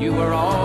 Ja,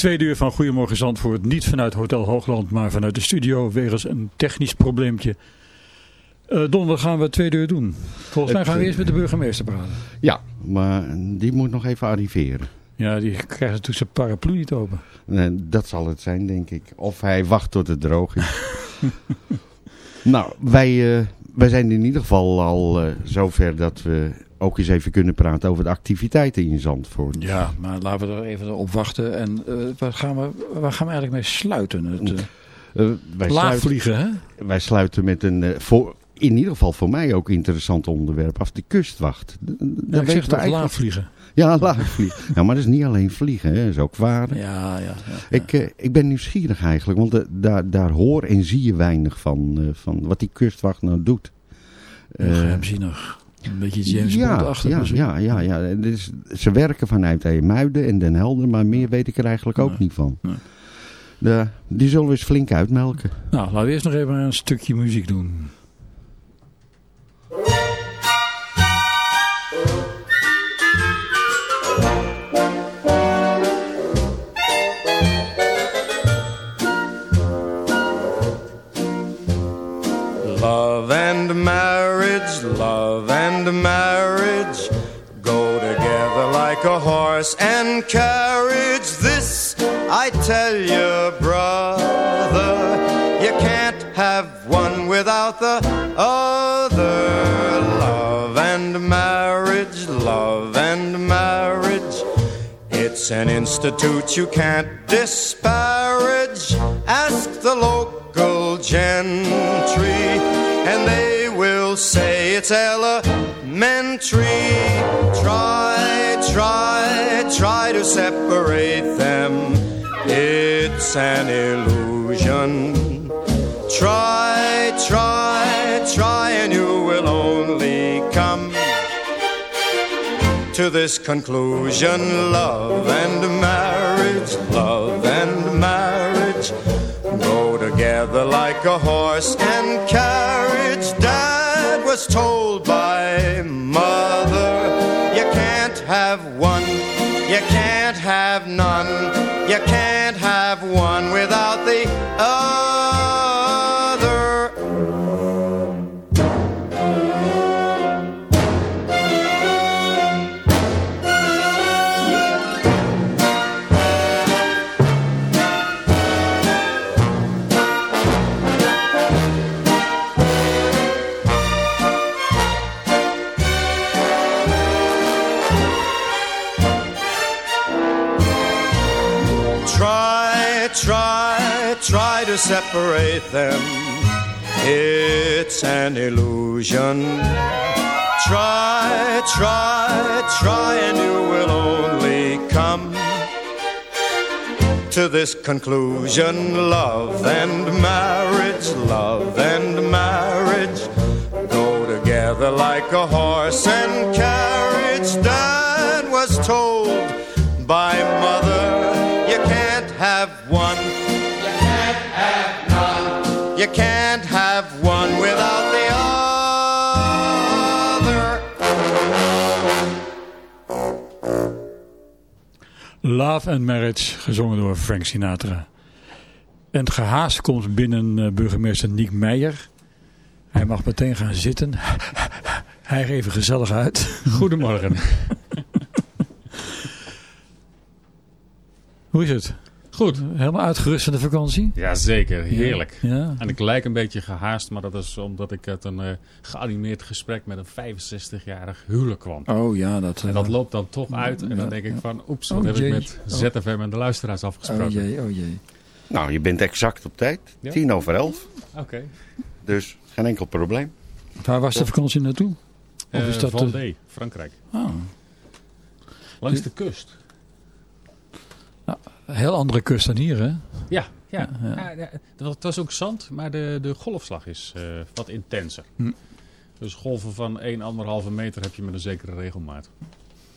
tweede uur van Goedemorgen Zandvoort. Niet vanuit Hotel Hoogland, maar vanuit de studio. Wegens een technisch probleempje. Uh, Don, wat gaan we tweede uur doen? Volgens mij gaan we eerst met de burgemeester praten. Ja, maar die moet nog even arriveren. Ja, die krijgt natuurlijk zijn paraplu niet open. Nee, dat zal het zijn, denk ik. Of hij wacht tot het droog is. nou, wij, uh, wij zijn in ieder geval al uh, zover dat we ook eens even kunnen praten over de activiteiten in Zandvoort. Ja, maar laten we er even op wachten. En uh, waar, gaan we, waar gaan we eigenlijk mee sluiten? Het, uh, wij laagvliegen, hè? Wij sluiten met een, voor, in ieder geval voor mij ook interessant onderwerp, als de kustwacht. Dan ja, ik zeg toch laagvliegen? Ja, laagvliegen. ja, maar dat is niet alleen vliegen, hè. dat is ook varen. Ja, ja. ja, Ik, ik ben nieuwsgierig eigenlijk, want daar, daar hoor en zie je weinig van, uh, van wat die kustwacht nou doet. Uh, Geheimzinnig. Een beetje James ja, Bond-achtig. Ja, ja, ja, ja. Dus ze werken vanuit Muiden en Den Helder, maar meer weet ik er eigenlijk ook niet van. Nee. De, die zullen we eens flink uitmelken. Nou, laten we eerst nog even een stukje muziek doen. A and carriage. This I tell you, brother, you can't have one without the other. Love and marriage, love and marriage. It's an institute you can't disparage. Ask the local gentry, and they will say it's elementary. Try, try, try to separate them. It's an illusion. Try, try, try, and you will only come to this conclusion. Love and marriage, love and marriage go together like a horse and carriage. Dad was told by mother, have one, you can't have none, you can't have one without the other. Separate them. It's an illusion. Try, try, try, and you will only come to this conclusion. Love and marriage, love and marriage go together like a horse and carriage. Dad was told by can't have one without the other. Love and Marriage, gezongen door Frank Sinatra. En het gehaast komt binnen uh, burgemeester Niek Meijer. Hij mag meteen gaan zitten. Hij even gezellig uit. Goedemorgen. Hoe is het? Goed. Helemaal uitgerust van de vakantie? Jazeker, heerlijk. Ja. En ik lijk een beetje gehaast, maar dat is omdat ik uit een uh, geanimeerd gesprek met een 65-jarig huwelijk kwam. Oh ja, dat... Uh, en dat loopt dan toch uit. En dan denk ik van, oeps, wat oh, heb jee. ik met ZFM en de luisteraars afgesproken. Oh jee, oh jee. Nou, je bent exact op tijd. Ja? Tien over elf. Oké. Okay. Dus geen enkel probleem. Waar was de vakantie naartoe? Of is dat Vendée, de... Frankrijk. Oh. Langs de kust. Nou, heel andere kust dan hier, hè? Ja, ja. ja, het was ook zand, maar de, de golfslag is uh, wat intenser. Hm. Dus golven van 1,5 meter heb je met een zekere regelmaat.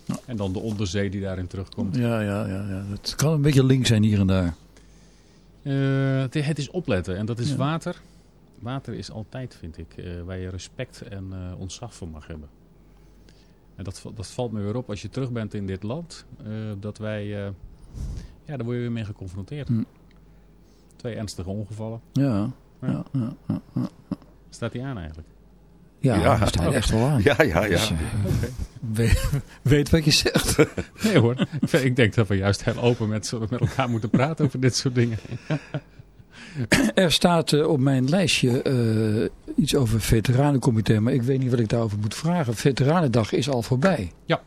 Ja. En dan de onderzee die daarin terugkomt. Ja, ja, ja, ja. Het kan een beetje link zijn hier en daar. Uh, het, het, is opletten en dat is water. Water is altijd, vind ik, uh, waar je respect en ontzag voor mag hebben. En dat, dat valt me weer op als je terug bent in dit land. dat wij ja, daar word je weer mee geconfronteerd. Hm. Twee ernstige ongevallen. Ja. ja. ja, ja Staat hij aan eigenlijk? Ja, ja. hij staat echt wel aan. Ja, ja, ja. Dus, uh, okay. weet, weet, wat je zegt. nee hoor, ik denk dat we juist heel open met, met elkaar moeten praten over dit soort dingen. er staat uh, op mijn lijstje uh, iets over het veteranencomité, maar ik weet niet wat ik daarover moet vragen. Veteranendag is al voorbij. Ja.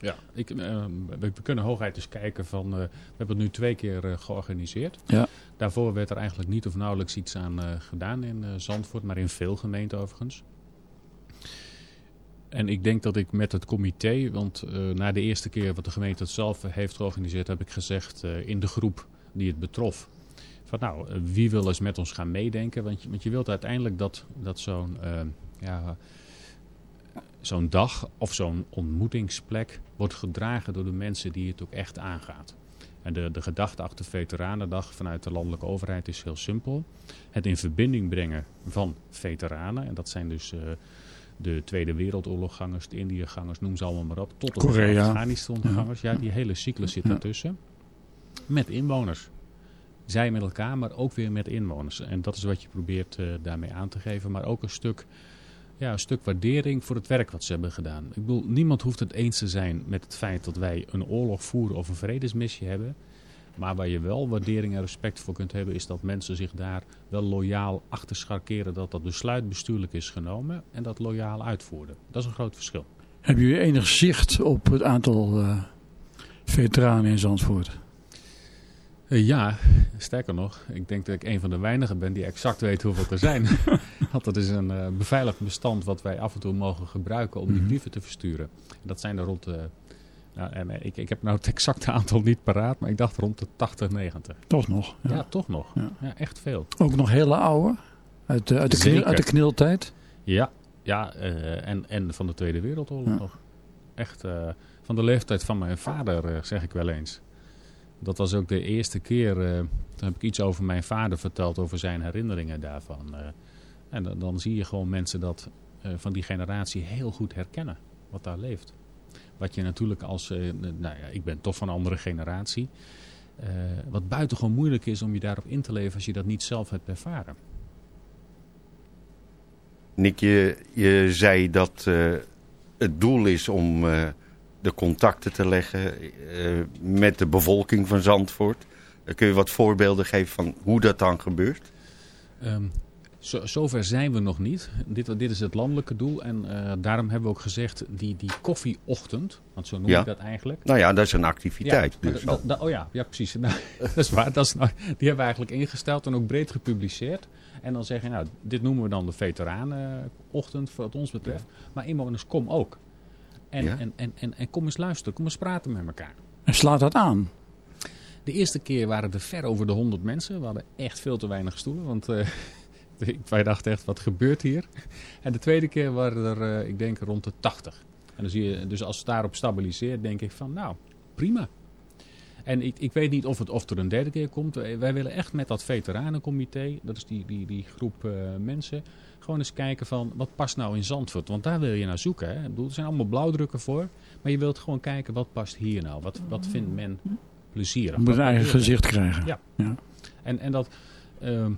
Ja, ik, uh, we kunnen hooguit eens kijken van, uh, we hebben het nu twee keer uh, georganiseerd. Ja. Daarvoor werd er eigenlijk niet of nauwelijks iets aan gedaan in Zandvoort, maar in veel gemeenten overigens. En ik denk dat ik met het comité, want na de eerste keer wat de gemeente het zelf heeft georganiseerd, heb ik gezegd in de groep die het betrof. Van nou, wie wil eens met ons gaan meedenken? Want je, want je wilt uiteindelijk dat, dat zo'n ja, zo'n dag of zo'n ontmoetingsplek wordt gedragen door de mensen die het ook echt aangaat. En de, de gedachte achter Veteranendag vanuit de landelijke overheid is heel simpel. Het in verbinding brengen van veteranen. En dat zijn dus uh, de Tweede Wereldoorloggangers, de Indiëgangers, noem ze allemaal maar op. Tot de Afghanistan-gangers. Ja. ja, die hele cyclus zit daartussen. Met inwoners. Zij met elkaar, maar ook weer met inwoners. En dat is wat je probeert uh, daarmee aan te geven. Maar ook een stuk ja, een stuk waardering voor het werk wat ze hebben gedaan. Ik bedoel, niemand hoeft het eens te zijn met het feit dat wij een oorlog voeren of een vredesmissie hebben. Maar waar je wel waardering en respect voor kunt hebben, is dat mensen zich daar wel loyaal achter scharkeren dat dat besluit bestuurlijk is genomen en dat loyaal uitvoerden. Dat is een groot verschil. Hebben jullie enig zicht op het aantal uh, veteranen in Zandvoort? Uh, ja, sterker nog, ik denk dat ik een van de weinigen ben die exact weet hoeveel er zijn. Want dat is een uh, beveiligd bestand wat wij af en toe mogen gebruiken om die brieven te versturen. Dat zijn er rond de... Nou, en ik, ik heb nou het exacte aantal niet paraat, maar ik dacht rond de 80, 90. Toch nog? Ja, ja toch nog. Ja. ja. echt veel. Ook nog hele oude? Uit de, uit de, knil, uit de kniltijd? Ja, ja uh, en, en van de Tweede Wereldoorlog nog. Echt van de leeftijd van mijn vader, zeg ik wel eens. Dat was ook de eerste keer, uh, toen heb ik iets over mijn vader verteld, over zijn herinneringen daarvan. Uh, en dan, zie je gewoon mensen dat uh, van die generatie heel goed herkennen, wat daar leeft. Wat je natuurlijk als, nou ja, ik ben toch van een andere generatie, wat buitengewoon moeilijk is om je daarop in te leven als je dat niet zelf hebt ervaren. Nick, je, je zei dat het doel is om de contacten te leggen uh, met de bevolking van Zandvoort. Uh, kun je wat voorbeelden geven van hoe dat dan gebeurt? Um, zo, zover zijn we nog niet. Dit, dit is het landelijke doel. En uh, daarom hebben we ook gezegd, die, die koffieochtend, want zo noem ja. ik dat eigenlijk. Nou ja, dat is een activiteit. Ja, dus oh ja, ja precies. Nou, dat is waar. Dat is, nou, die hebben we eigenlijk ingesteld en ook breed gepubliceerd. En dan zeggen, nou, dit noemen we dan de veteranenochtend, wat ons betreft. Maar inwoners, kom ook. En, Ja. en, en, en, en kom eens luisteren, kom eens praten met elkaar. En slaat dat aan? De eerste keer waren er ver over de 100 mensen. We hadden echt veel te weinig stoelen. Want eh, wij dachten echt, wat gebeurt hier? En de tweede keer waren er, eh, ik denk, rond de 80. En dan zie je, dus als het daarop stabiliseert, denk ik van, nou, prima. En ik, ik weet niet of, het, of er een derde keer komt. Wij wij willen echt met dat veteranencomité, dat is die, die, die groep eh, mensen, gewoon eens kijken van, wat past nou in Zandvoort? Want daar wil je naar zoeken. Hè? Ik bedoel, er zijn allemaal blauwdrukken voor. Maar je wilt gewoon kijken, wat past hier nou? Wat, wat vindt men plezierig? Je moet een eigen gezicht krijgen. Ja. ja. en, en dat ehm,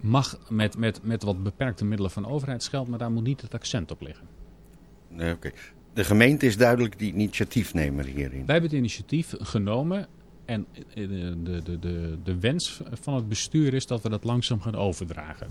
mag met, met, met wat beperkte middelen van overheidsgeld, maar daar moet niet het accent op liggen. Nee, oké. De gemeente is duidelijk die initiatiefnemer hierin. Wij hebben het initiatief genomen en eh, de, de, de, de wens van het bestuur is dat we dat langzaam gaan overdragen.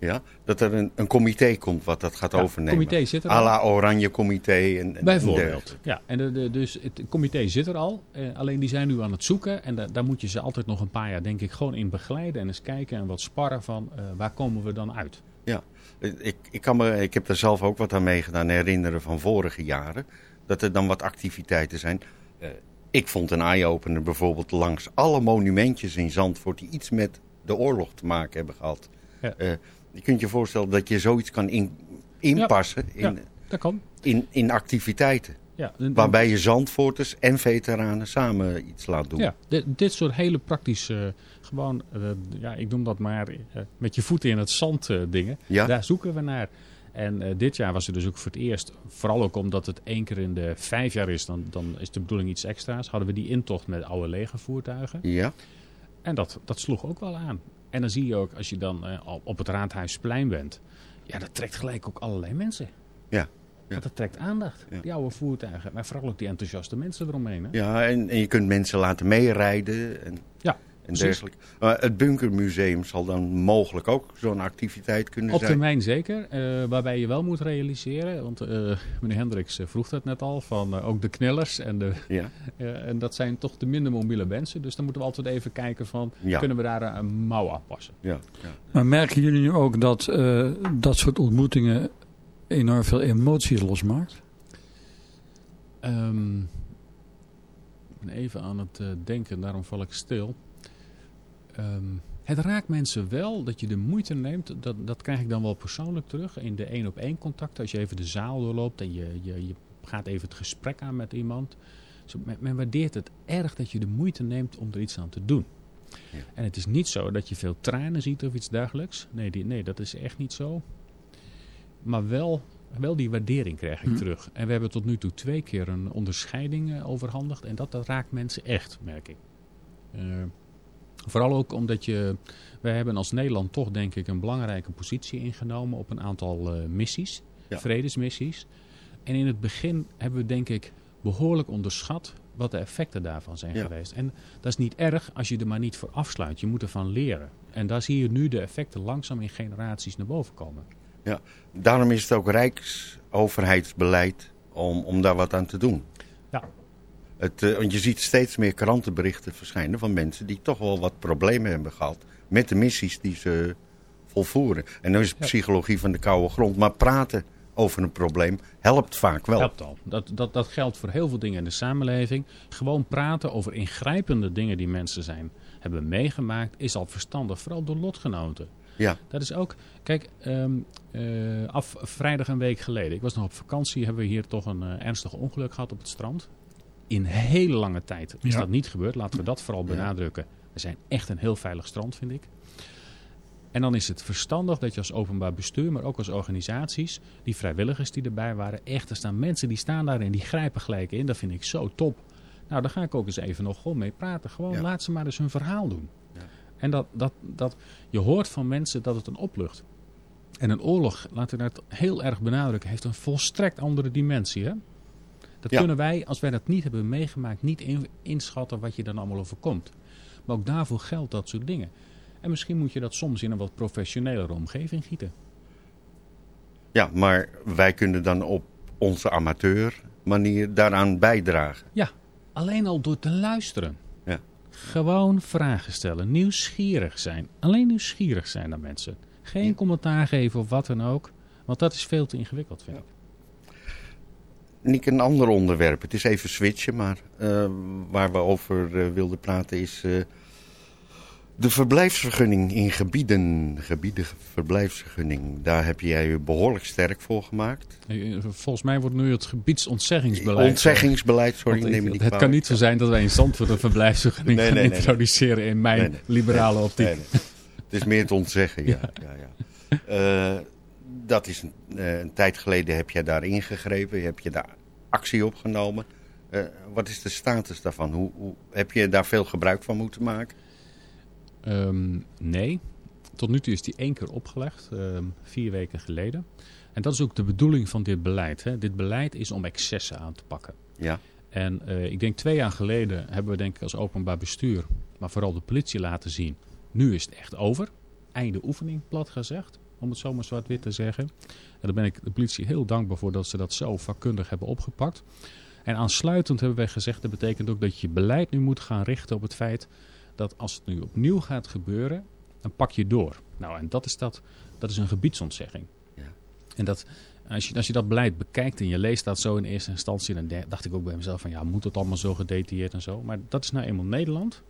Ja? Dat er een, een comité komt wat dat gaat Ja, overnemen. Comité zit er al. la Oranje Comité. En, en Bijvoorbeeld. Ja, en de, de, dus het comité zit er al. Eh, alleen die zijn nu aan het zoeken. En da- daar moet je ze altijd nog een paar jaar, denk ik, gewoon in begeleiden. En eens kijken en wat sparren van eh, waar komen we dan uit. Ja, ik, ik, kan me, ik heb daar zelf ook wat aan meegedaan, herinneren van vorige jaren. Dat er dan wat activiteiten zijn. Eh, ik vond een eye-opener bijvoorbeeld langs alle monumentjes in Zandvoort die iets met de oorlog te maken hebben gehad. Ja. Eh, je kunt je voorstellen dat je zoiets kan in, inpassen in, Ja. Dat kan. in, in activiteiten. Ja, en- Waarbij je Zandvoorters en veteranen samen iets laat doen. Ja, dit, dit soort hele praktische, gewoon, eh, ja, ik noem dat maar eh, met je voeten in het zand eh, dingen. Ja. Daar zoeken we naar. En eh, dit jaar was het dus ook voor het eerst, vooral ook omdat het één keer in de vijf jaar is, dan, dan is de bedoeling iets extra's. Hadden we die intocht met oude legervoertuigen. Ja, En dat, dat sloeg ook wel aan. En dan zie je ook, als je dan eh, op het Raadhuisplein bent, ja, dat trekt gelijk ook allerlei mensen. Ja, ja. Dat trekt aandacht, Ja. die oude voertuigen. Maar vooral ook die enthousiaste mensen eromheen. Hè? ja en, en je kunt mensen laten meerijden en, Ja, en dergelijke. Het Bunkermuseum zal dan mogelijk ook zo'n activiteit kunnen Op zijn. termijn zeker, eh, waarbij je wel moet realiseren, want eh, meneer Hendricks eh, vroeg dat net al, van ook de knellers en, de, Ja, eh, en dat zijn toch de minder mobiele mensen. Dus dan moeten we altijd even kijken van, Ja. kunnen we daar een mouw aanpassen? ja, ja. Maar merken jullie nu ook dat eh, dat soort ontmoetingen enorm veel emoties losmaakt? Ehm, ik ben even aan het eh, denken, daarom val ik stil. Ehm, het raakt mensen wel dat je de moeite neemt, dat, dat krijg ik dan wel persoonlijk terug in de één op één contact. Als je even de zaal doorloopt en je, je, je gaat even het gesprek aan met iemand. Men, men waardeert het erg dat je de moeite neemt om er iets aan te doen. Ja. En het is niet zo dat je veel tranen ziet of iets dergelijks. Nee, die, nee dat is echt niet zo. Maar wel, wel die waardering krijg ik Hm. terug. En we hebben tot nu toe twee keer een onderscheiding eh, overhandigd. En dat, dat raakt mensen echt, merk ik. Eh, vooral ook omdat je... Wij hebben als Nederland toch denk ik een belangrijke positie ingenomen op een aantal eh, missies. Ja. Vredesmissies. En in het begin hebben we denk ik behoorlijk onderschat wat de effecten daarvan zijn Ja. geweest. En dat is niet erg als je er maar niet voor afsluit. Je moet ervan leren. En daar zie je nu de effecten langzaam in generaties naar boven komen. Daarom is het ook rijksoverheidsbeleid om, om daar wat aan te doen. Ja. Het, eh, want je ziet steeds meer krantenberichten verschijnen van mensen die toch wel wat problemen hebben gehad met de missies die ze volvoeren. En dan is het Ja. psychologie van de koude grond. Maar praten over een probleem helpt vaak wel. Helpt al. Dat, dat, dat geldt voor heel veel dingen in de samenleving. Gewoon praten over ingrijpende dingen die mensen zijn, hebben meegemaakt, is al verstandig. Vooral door lotgenoten. Ja, Dat is ook, kijk, ehm, eh, af vrijdag een week geleden. Ik was nog op vakantie, hebben we hier toch een eh, ernstig ongeluk gehad op het strand. In hele lange tijd is Ja. dat niet gebeurd. Laten we dat vooral benadrukken. We zijn echt een heel veilig strand, vind ik. En dan is het verstandig dat je als openbaar bestuur, maar ook als organisaties, die vrijwilligers die erbij waren, echt, er staan mensen die staan daar en die grijpen gelijk in. Dat vind ik zo top. Nou, daar ga ik ook eens even nog gewoon mee praten. Gewoon Ja. laat ze maar eens hun verhaal doen. Ja. En dat, dat, dat, je hoort van mensen dat het een oplucht. En een oorlog, laten we dat heel erg benadrukken, heeft een volstrekt andere dimensie. Hè? Dat Ja. kunnen wij, als wij dat niet hebben meegemaakt, niet in- inschatten wat je dan allemaal overkomt. Maar ook daarvoor geldt dat soort dingen. En misschien moet je dat soms in een wat professionelere omgeving gieten. ja, maar wij kunnen dan op onze amateur manier daaraan bijdragen. Ja, alleen al door te luisteren. Ja. Gewoon vragen stellen, nieuwsgierig zijn. Alleen nieuwsgierig zijn naar mensen. Geen Ja. commentaar geven of wat dan ook. Want dat is veel te ingewikkeld, vind Ja. Nick, een ander onderwerp. Het is even switchen, maar eh, waar we over eh, wilden praten is eh, de verblijfsvergunning in gebieden. Gebieden verblijfsvergunning. Daar heb jij je behoorlijk sterk voor gemaakt. Volgens mij wordt nu het gebiedsontzeggingbeleid. Ontzeggingsbeleid, sorry, neem ik- niet Het kan niet zo zijn dat wij in Zandvoort een verblijfsvergunning Nee, gaan nee, nee, nee. introduceren in mijn liberale optiek. Het is meer het ontzeggen, ja. ja. ja, Eh, dat is een, eh, een tijd geleden heb jij daar ingegrepen, heb je daar actie opgenomen. Eh, wat is de status daarvan? Hoe, hoe, heb je daar veel gebruik van moeten maken? Ehm, nee, tot nu toe is die één keer opgelegd, ehm, vier weken geleden. En dat is ook de bedoeling van dit beleid. Hè. Dit beleid is om excessen aan te pakken. Ja, En eh, ik denk twee jaar geleden hebben we denk ik als openbaar bestuur, maar vooral de politie laten zien. Nu is het echt over. Einde oefening, plat gezegd. Om het zomaar zwart-wit te zeggen. En daar ben ik de politie heel dankbaar voor dat ze dat zo vakkundig hebben opgepakt. En aansluitend hebben wij gezegd, dat betekent ook dat je beleid nu moet gaan richten op het feit dat als het nu opnieuw gaat gebeuren, dan pak je door. Nou, en dat is, dat, dat is een gebiedsontzegging. Ja. En dat, als, je, als je dat beleid bekijkt en je leest dat zo in eerste instantie, dan dacht ik ook bij mezelf van ja, moet het allemaal zo gedetailleerd en zo. Maar dat is nou eenmaal Nederland.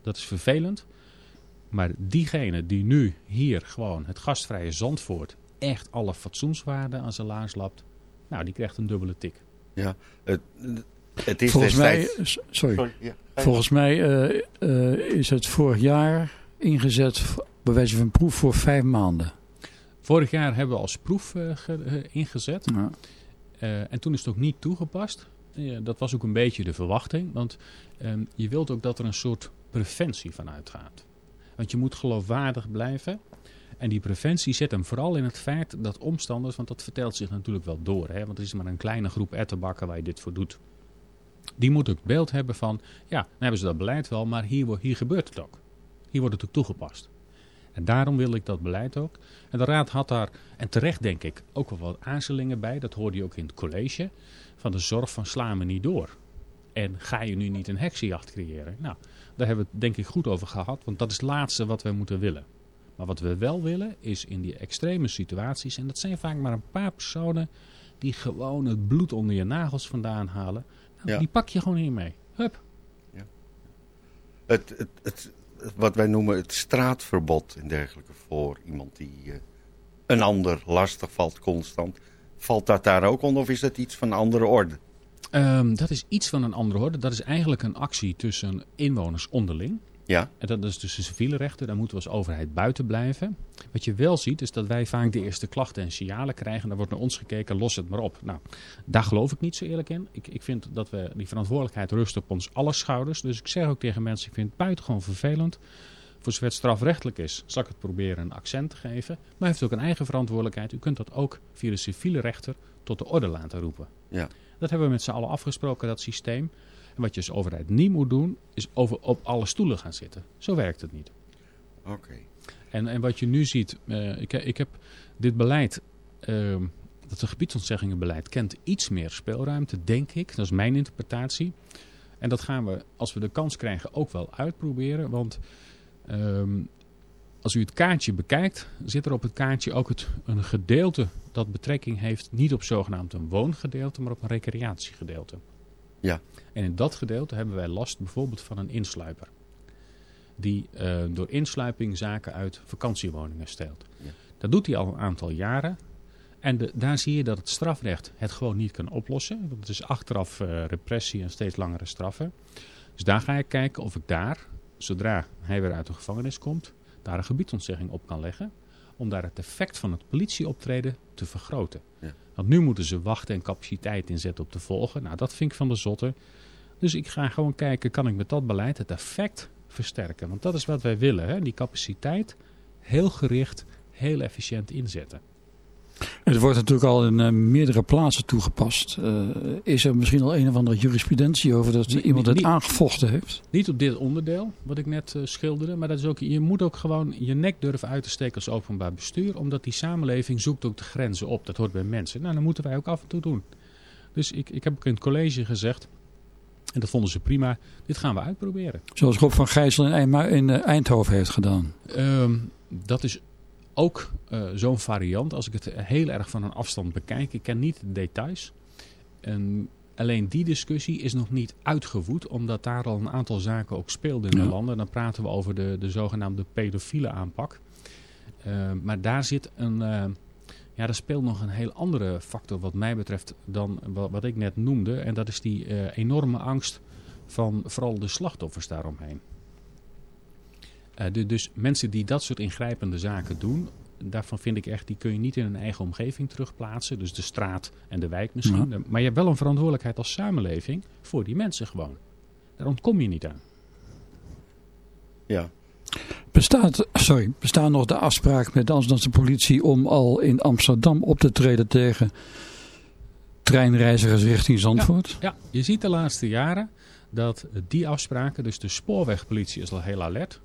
Dat is vervelend. Maar diegene die nu hier gewoon het gastvrije Zandvoort echt alle fatsoenswaarden aan zijn laars lapt, nou, die krijgt een dubbele tik. ja. Het, het is Volgens mij, destijds... sorry, Sorry, ja. volgens mij eh, eh, is het vorig jaar ingezet bij wijze van proef voor vijf maanden. Vorig jaar hebben we als proef eh, ge- ingezet. Ja. Eh, en toen is het ook niet toegepast. Dat was ook een beetje de verwachting. Want ehm, je wilt ook dat er een soort preventie van uitgaat. Want je moet geloofwaardig blijven. En die preventie zit hem vooral in het feit dat omstanders, want dat vertelt zich natuurlijk wel door. Hè, want er is maar een kleine groep ettenbakken waar je dit voor doet. Die moet het beeld hebben van, ja, dan hebben ze dat beleid wel, maar hier, hier gebeurt het ook. Hier wordt het ook toegepast. En daarom wil ik dat beleid ook. En de raad had daar, en terecht denk ik, ook wel wat aarzelingen bij. Dat hoorde je ook in het college. Van de zorg van sla me niet door. En ga je nu niet een heksenjacht creëren? Nou, daar hebben we het denk ik goed over gehad. Want dat is het laatste wat we moeten willen. Maar wat we wel willen is in die extreme situaties. En dat zijn vaak maar een paar personen die gewoon het bloed onder je nagels vandaan halen. Nou, Ja. Die pak je gewoon hiermee. Hup. Het, het, het, wat wij noemen het straatverbod en dergelijke voor iemand die eh, een ander lastig valt constant. Valt dat daar ook onder of is dat iets van andere orde? Ehm, dat is iets van een andere orde. Dat is eigenlijk een actie tussen inwoners onderling. Ja, En dat is dus de civiele rechten, daar moeten we als overheid buiten blijven. Wat je wel ziet, is dat wij vaak de eerste klachten en signalen krijgen. Daar wordt naar ons gekeken, los het maar op. Nou, daar geloof ik niet zo eerlijk in. Ik, ik vind dat we die verantwoordelijkheid rust op ons alle schouders. Dus ik zeg ook tegen mensen, ik vind het buitengewoon vervelend. Voor zover het strafrechtelijk is, zal ik het proberen een accent te geven. Maar u heeft ook een eigen verantwoordelijkheid. U kunt dat ook via de civiele rechter tot de orde laten roepen. ja. Dat hebben we met z'n allen afgesproken, dat systeem. En wat je als overheid niet moet doen, is over, op alle stoelen gaan zitten. Zo werkt het niet. Oké. En, en wat je nu ziet, eh, ik, ik heb dit beleid, eh, dat de gebiedsontzeggingen kent iets meer speelruimte, denk ik. Dat is mijn interpretatie. En dat gaan we, als we de kans krijgen, ook wel uitproberen. Want ehm, als u het kaartje bekijkt, zit er op het kaartje ook het, een gedeelte dat betrekking heeft, niet op zogenaamd een woongedeelte, maar op een recreatiegedeelte. Ja. En in dat gedeelte hebben wij last bijvoorbeeld van een insluiper. Die eh, door insluiping zaken uit vakantiewoningen steelt. Ja. Dat doet hij al een aantal jaren. En de, daar zie je dat het strafrecht het gewoon niet kan oplossen. Want het is achteraf eh, repressie en steeds langere straffen. Dus daar ga ik kijken of ik daar, zodra hij weer uit de gevangenis komt, daar een gebiedsontzegging op kan leggen. Om daar het effect van het politieoptreden te vergroten. Ja. Want nu moeten ze wachten en capaciteit inzetten op te volgen. Nou, dat vind ik van de zotte. Dus ik ga gewoon kijken, kan ik met dat beleid het effect versterken? Want dat is wat wij willen, hè? die capaciteit heel gericht, heel efficiënt inzetten. Het wordt natuurlijk al in eh, meerdere plaatsen toegepast. Eh, is er misschien al een of andere jurisprudentie over dat Niet- iemand het niet- aangevochten heeft? Niet op dit onderdeel, wat ik net eh, schilderde, maar dat is ook, je moet ook gewoon je nek durven uit te steken als openbaar bestuur, omdat die samenleving zoekt ook de grenzen op. Dat hoort bij mensen. Nou, dat moeten wij ook af en toe doen. Dus ik, ik heb ook in het college gezegd, en dat vonden ze prima, dit gaan we uitproberen. Zoals Rob van Gijssel in, Eindhoven heeft gedaan. Ehm, dat is ook eh, zo'n variant. Als ik het heel erg van een afstand bekijk. Ik ken niet de details. En alleen die discussie is nog niet uitgevoed, omdat daar al een aantal zaken ook speelden in Ja. de landen. Dan praten we over de, de zogenaamde pedofiele aanpak. Eh, maar daar zit een, eh, ja, daar speelt nog een heel andere factor wat mij betreft dan wat, wat ik net noemde. En dat is die enorme angst van vooral de slachtoffers daaromheen. Eh, du- dus mensen die dat soort ingrijpende zaken doen, daarvan vind ik echt, die kun je niet in een eigen omgeving terugplaatsen. Dus de straat en de wijk misschien. Ja. Maar je hebt wel een verantwoordelijkheid als samenleving voor die mensen gewoon. Daar ontkom je niet aan. Ja. Bestaat, sorry, bestaan nog de afspraak met de Amsterdamse politie om al in Amsterdam op te treden tegen treinreizigers richting Zandvoort? Ja, je ziet de laatste jaren dat die afspraken, dus de spoorwegpolitie is al heel alert.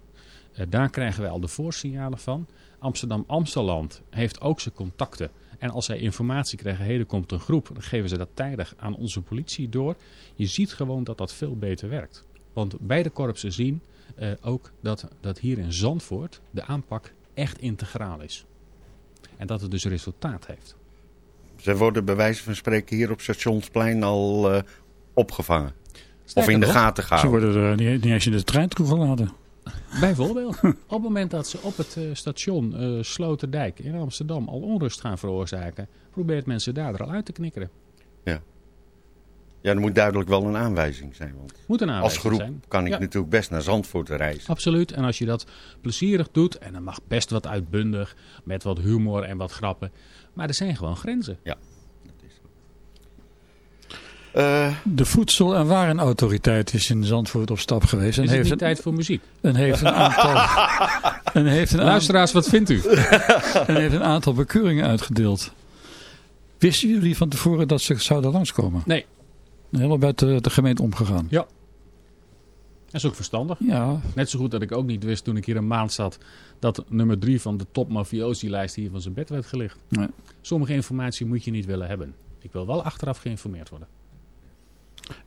Eh, daar krijgen wij al de voorsignalen van. Amsterdam-Amsteland heeft ook zijn contacten. En als zij informatie krijgen, heden komt een groep, dan geven ze dat tijdig aan onze politie door. Je ziet gewoon dat dat veel beter werkt. Want beide korpsen zien eh, ook dat, dat hier in Zandvoort de aanpak echt integraal is. En dat het dus resultaat heeft. Ze worden bij wijze van spreken hier op Stationsplein al eh, opgevangen. of in de nog, gaten Ze gehouden. worden er niet, niet eens in de trein toegelaten. Bijvoorbeeld, op het moment dat ze op het eh, station eh, Sloterdijk in Amsterdam al onrust gaan veroorzaken, probeert mensen daar er al uit te knikkeren. Ja, er moet duidelijk wel een aanwijzing zijn. Want Moet een als aanwijzing groep zijn. kan ik Ja. natuurlijk best naar Zandvoort reizen. Absoluut. En als je dat plezierig doet, en dan mag best wat uitbundig, met wat humor en wat grappen. Maar er zijn gewoon grenzen. Eh, De Voedsel- en Warenautoriteit is in Zandvoort op stap geweest. En Is het heeft, niet een, tijd voor muziek? en heeft een aantal, en heeft een, Luisteraars, wat vindt u? en heeft een aantal bekeuringen uitgedeeld. Wisten jullie van tevoren dat ze zouden langskomen? Nee. Helemaal met de, de gemeente omgegaan. Dat is ook verstandig. Ja, Net zo goed dat ik ook niet wist toen ik hier een maand zat dat nummer drie van de top mafiosi-lijst hier van zijn bed werd gelicht. Nee. Sommige informatie moet je niet willen hebben. Ik wil wel achteraf geïnformeerd worden.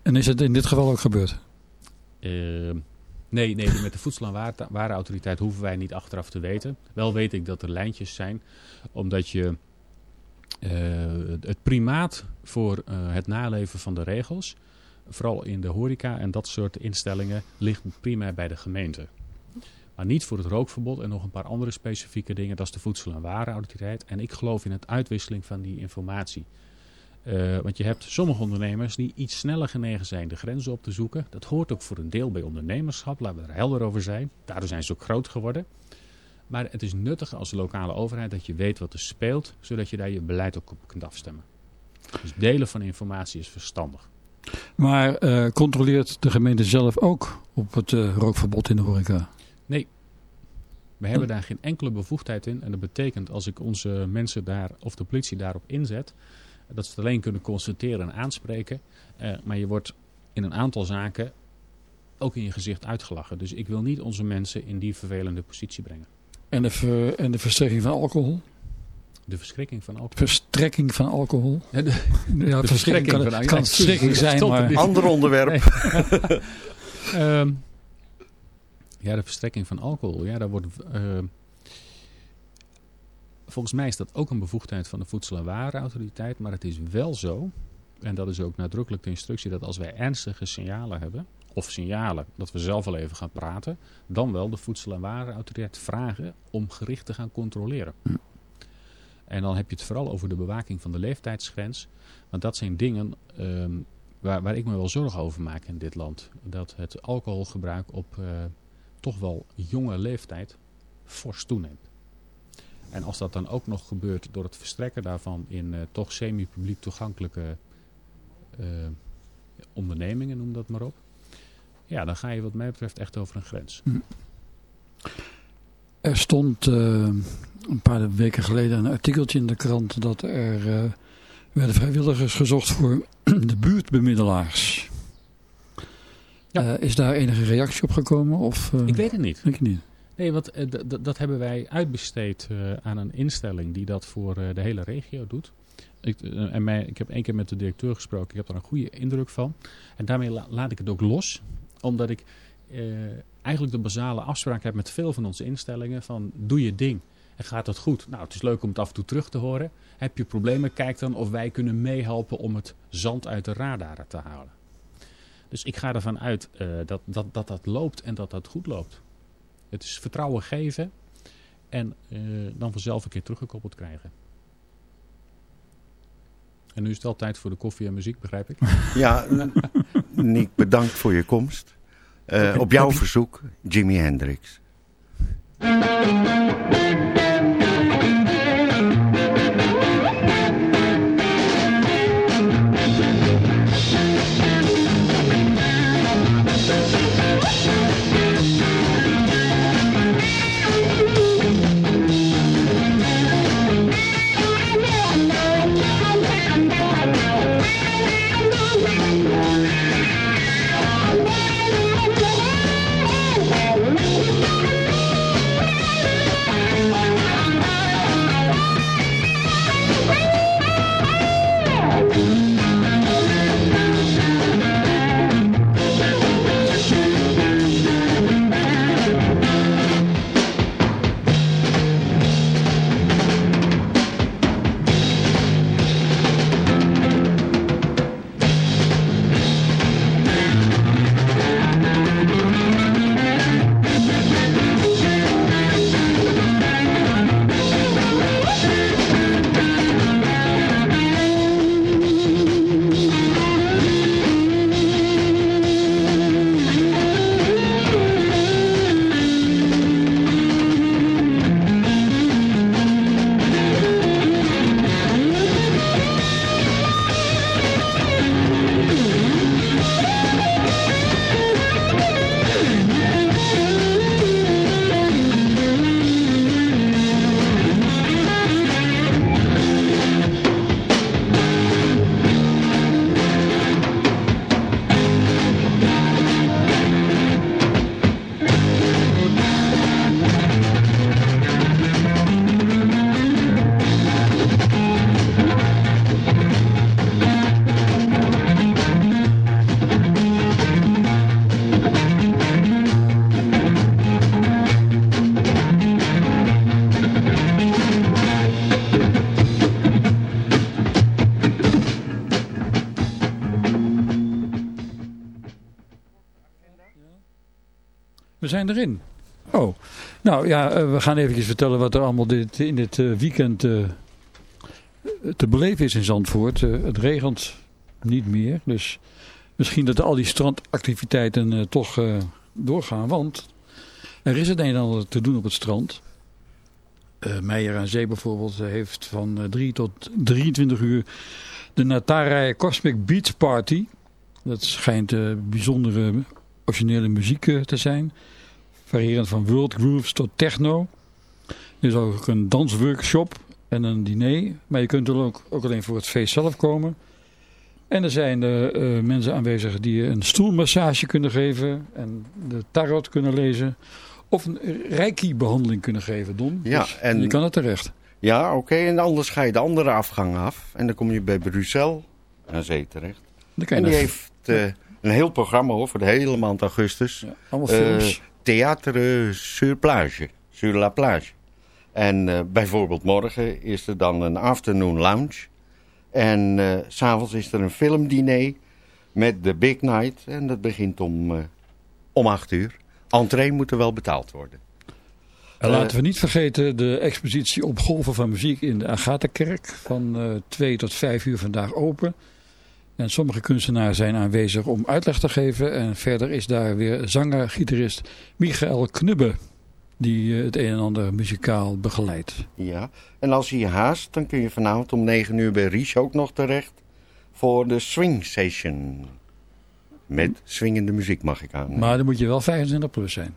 En is het in dit geval ook gebeurd? Eh, nee, nee, met de Voedsel- en Warenautoriteit hoeven wij niet achteraf te weten. Wel weet ik dat er lijntjes zijn, omdat je eh, het primaat voor eh, het naleven van de regels, vooral in de horeca en dat soort instellingen, ligt primair bij de gemeente. Maar niet voor het rookverbod en nog een paar andere specifieke dingen. Dat is de Voedsel- en Warenautoriteit. En ik geloof in het uitwisseling van die informatie. Eh, want je hebt sommige ondernemers die iets sneller genegen zijn de grenzen op te zoeken. Dat hoort ook voor een deel bij ondernemerschap, laten we er helder over zijn. Daardoor zijn ze ook groot geworden. Maar het is nuttig als lokale overheid dat je weet wat er speelt, zodat je daar je beleid ook op kunt afstemmen. Dus delen van informatie is verstandig. Maar eh, controleert de gemeente zelf ook op het eh, rookverbod in de horeca? We hebben daar geen enkele bevoegdheid in. En dat betekent als ik onze mensen daar of de politie daarop inzet, dat ze het alleen kunnen constateren en aanspreken. Eh, maar je wordt in een aantal zaken ook in je gezicht uitgelachen. Dus ik wil niet onze mensen in die vervelende positie brengen. En de, ver- en de verstrekking van alcohol? De verschrikking van alcohol. Verstrekking van alcohol? Ja, de- Ja, verstrekking kan, van- kan ja, verstrekking zijn, maar... Ander onderwerp. Ehm, ja, de verstrekking van alcohol. Ja, daar wordt. ehm, volgens mij is dat ook een bevoegdheid van de Voedsel- en Warenautoriteit. Maar het is wel zo, en dat is ook nadrukkelijk de instructie, dat als wij ernstige signalen hebben, of signalen dat we zelf al even gaan praten, dan wel de Voedsel- en Warenautoriteit vragen om gericht te gaan controleren. En dan heb je het vooral over de bewaking van de leeftijdsgrens. Want dat zijn dingen ehm, waar, waar ik me wel zorgen over maak in dit land. Dat het alcoholgebruik op eh, toch wel jonge leeftijd fors toeneemt. En als dat dan ook nog gebeurt door het verstrekken daarvan in eh, toch semi-publiek toegankelijke eh, ondernemingen, noem dat maar op. Ja, dan ga je wat mij betreft echt over een grens. Er stond eh, een paar weken geleden een artikeltje in de krant dat er werden vrijwilligers gezocht voor de buurtbemiddelaars. Ja. Is daar enige reactie op gekomen? Of, Ik weet het niet. Ik niet. Nee, want eh, dat hebben wij uitbesteed eh, aan een instelling die dat voor eh, de hele regio doet. Ik, en mij, ik heb één keer met de directeur gesproken. Ik heb daar een goede indruk van. En daarmee la- laat ik het ook los. Omdat ik eigenlijk de basale afspraak heb met veel van onze instellingen. Van doe je ding. En gaat het goed? Nou, het is leuk om het af en toe terug te horen. Heb je problemen? Kijk dan of wij kunnen meehelpen om het zand uit de radaren te halen. Dus ik ga ervan uit dat, dat, dat dat loopt en dat dat goed loopt. Het is vertrouwen geven en uh, dan vanzelf een keer teruggekoppeld krijgen. En nu is het al tijd voor de koffie en muziek, begrijp ik? Ja, Nick, bedankt voor je komst. Uh, op jouw verzoek, Jimi Hendrix. Erin. Oh, nou ja, eh, we gaan even vertellen wat er allemaal dit, in dit eh, weekend uh, te beleven is in Zandvoort. Het regent niet meer, dus misschien dat al die strandactiviteiten toch doorgaan. Want er is het een en ander te doen op het strand. Meijer aan Zee bijvoorbeeld heeft van 3 tot 23 uur de Natara Cosmic Beach Party. Dat schijnt bijzondere originele muziek te zijn. Variërend van world grooves tot techno. Er is ook een dansworkshop en een diner. Maar je kunt er ook, ook alleen voor het feest zelf komen. En er zijn de, uh, mensen aanwezig die een stoelmassage kunnen geven. En de tarot kunnen lezen. Of een reiki-behandeling kunnen geven, Don. Ja, dus en je kan het terecht. Ja, oké. En anders ga je de andere afgang af. En dan kom je bij Brussel aan zee terecht. En die heeft uh, een heel programma hoor, voor de hele maand augustus. Ja, allemaal films. Uh, Theater sur plage, sur la plage. En uh, bijvoorbeeld morgen is er dan een afternoon lounge. En uh, s'avonds is er een filmdiner met de Big Night. En dat begint om, uh, om acht uur. Entree moet er wel betaald worden. En laten we niet vergeten de expositie op golven van muziek in de Agatha-kerk. Van 2 tot 5 uur vandaag open. En sommige kunstenaars zijn aanwezig om uitleg te geven. En verder is daar weer zanger-gitarist Michael Knubbe. Die eh, het een en ander muzikaal begeleidt. Ja, en als je je haast, dan kun je vanavond om 9 uur bij Ries ook nog terecht. Voor de Swing Session. Met swingende muziek mag ik aan. Maar dan moet je wel 25 plus zijn.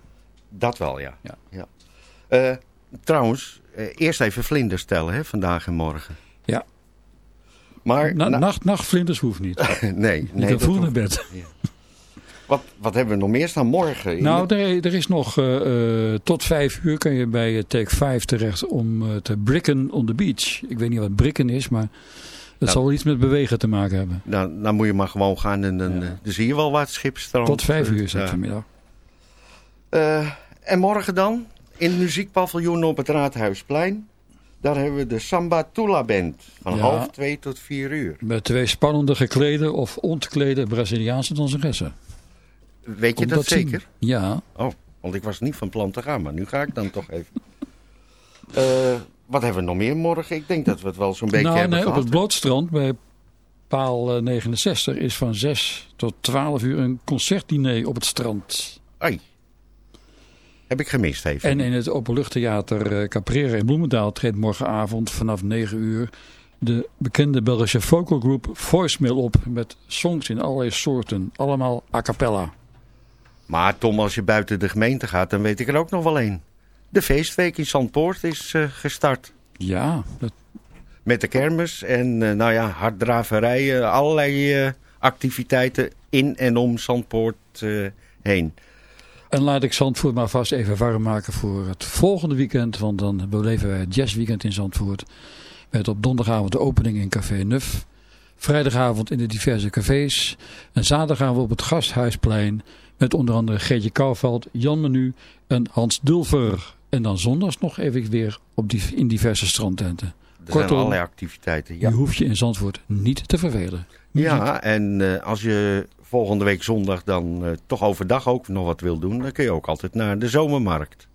Dat wel, ja. ja. ja. Uh, trouwens, uh, eerst even vlinders stellen, hè, vandaag en morgen. Maar, Na, nacht, nachtvlinders hoeft niet. nee. nee dat vroeg naar bed. Ja. Wat, wat hebben we nog meer staan morgen? Nou, er, er, is nog uh, uh, tot vijf uur kun je bij Take 5 terecht om uh, te bricken on the beach. Ik weet niet wat bricken is, maar het nou, zal iets met bewegen te maken hebben. Nou, dan moet je maar gewoon gaan en dan, ja. dan zie je wel wat schipstrand. Tot vijf uur is het vanmiddag. en morgen dan? in het muziekpaviljoen op het Raadhuisplein. Daar hebben we de Samba Tula Band. Van Ja. half twee tot vier uur. Met twee spannende geklede of ontklede Braziliaanse danseressen. Weet je dat, zien? zeker? Ja, Oh, want ik was niet van plan te gaan, maar nu ga ik dan toch even. Eh, wat hebben we nog meer morgen? Ik denk dat we het wel zo'n beetje nou, hebben nee, op het Blootstrand bij paal eh, 69 is van 6 tot 12 uur een concertdiner op het strand. Ai. Heb ik gemist even. En in het Openluchttheater eh, Caprera in Bloemendaal treedt morgenavond vanaf 9 uur de bekende Belgische vocalgroep Voicemail op met songs in allerlei soorten, allemaal a cappella. Maar Tom, als je buiten de gemeente gaat, dan weet ik er ook nog wel één. De feestweek in Zandpoort is eh, gestart. Ja, dat, Met de kermis en eh, nou ja, harddraverijen, allerlei activiteiten in en om Zandpoort heen. En laat ik Zandvoort maar vast even warm maken voor het volgende weekend, want dan beleven wij het jazzweekend in Zandvoort. Met op donderdagavond de opening in Café Nuf. Vrijdagavond in de diverse cafés. En zaterdag gaan we op het Gasthuisplein met onder andere Geetje Kouwveld, Jan Menu en Hans Dulver. En dan zondags nog even weer op die, in diverse strandtenten. Er Kortom, zijn allerlei activiteiten. Ja, Je hoeft je in Zandvoort niet te vervelen. ja en eh, als je volgende week zondag dan eh, toch overdag ook nog wat wil doen, dan kun je ook altijd naar de zomermarkt.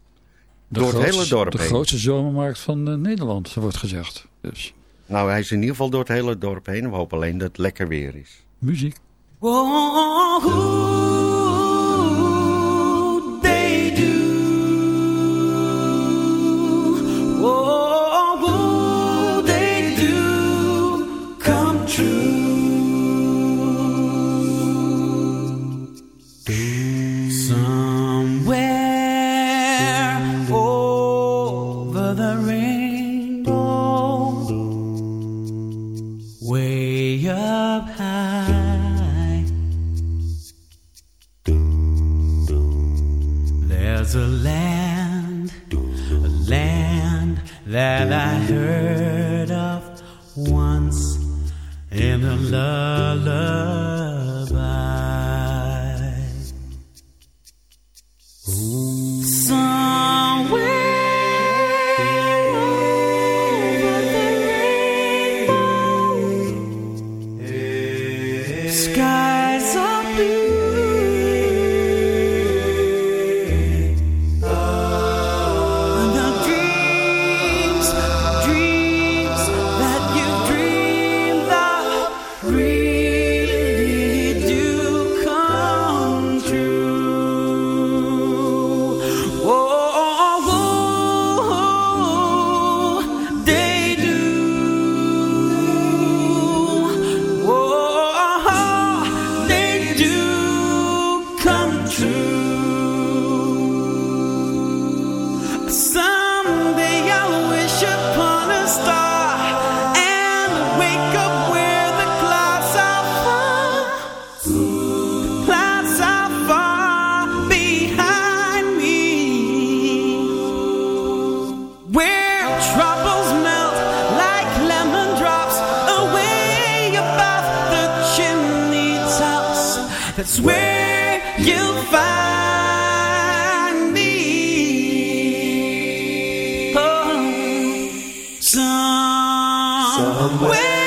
De Door het grootste- hele dorp De heen. grootste zomermarkt van eh, Nederland, wordt gezegd. Dus Nou, hij is in ieder geval door het hele dorp heen. en We hopen alleen dat het lekker weer is. muziek. Oh, sun. Somewhere.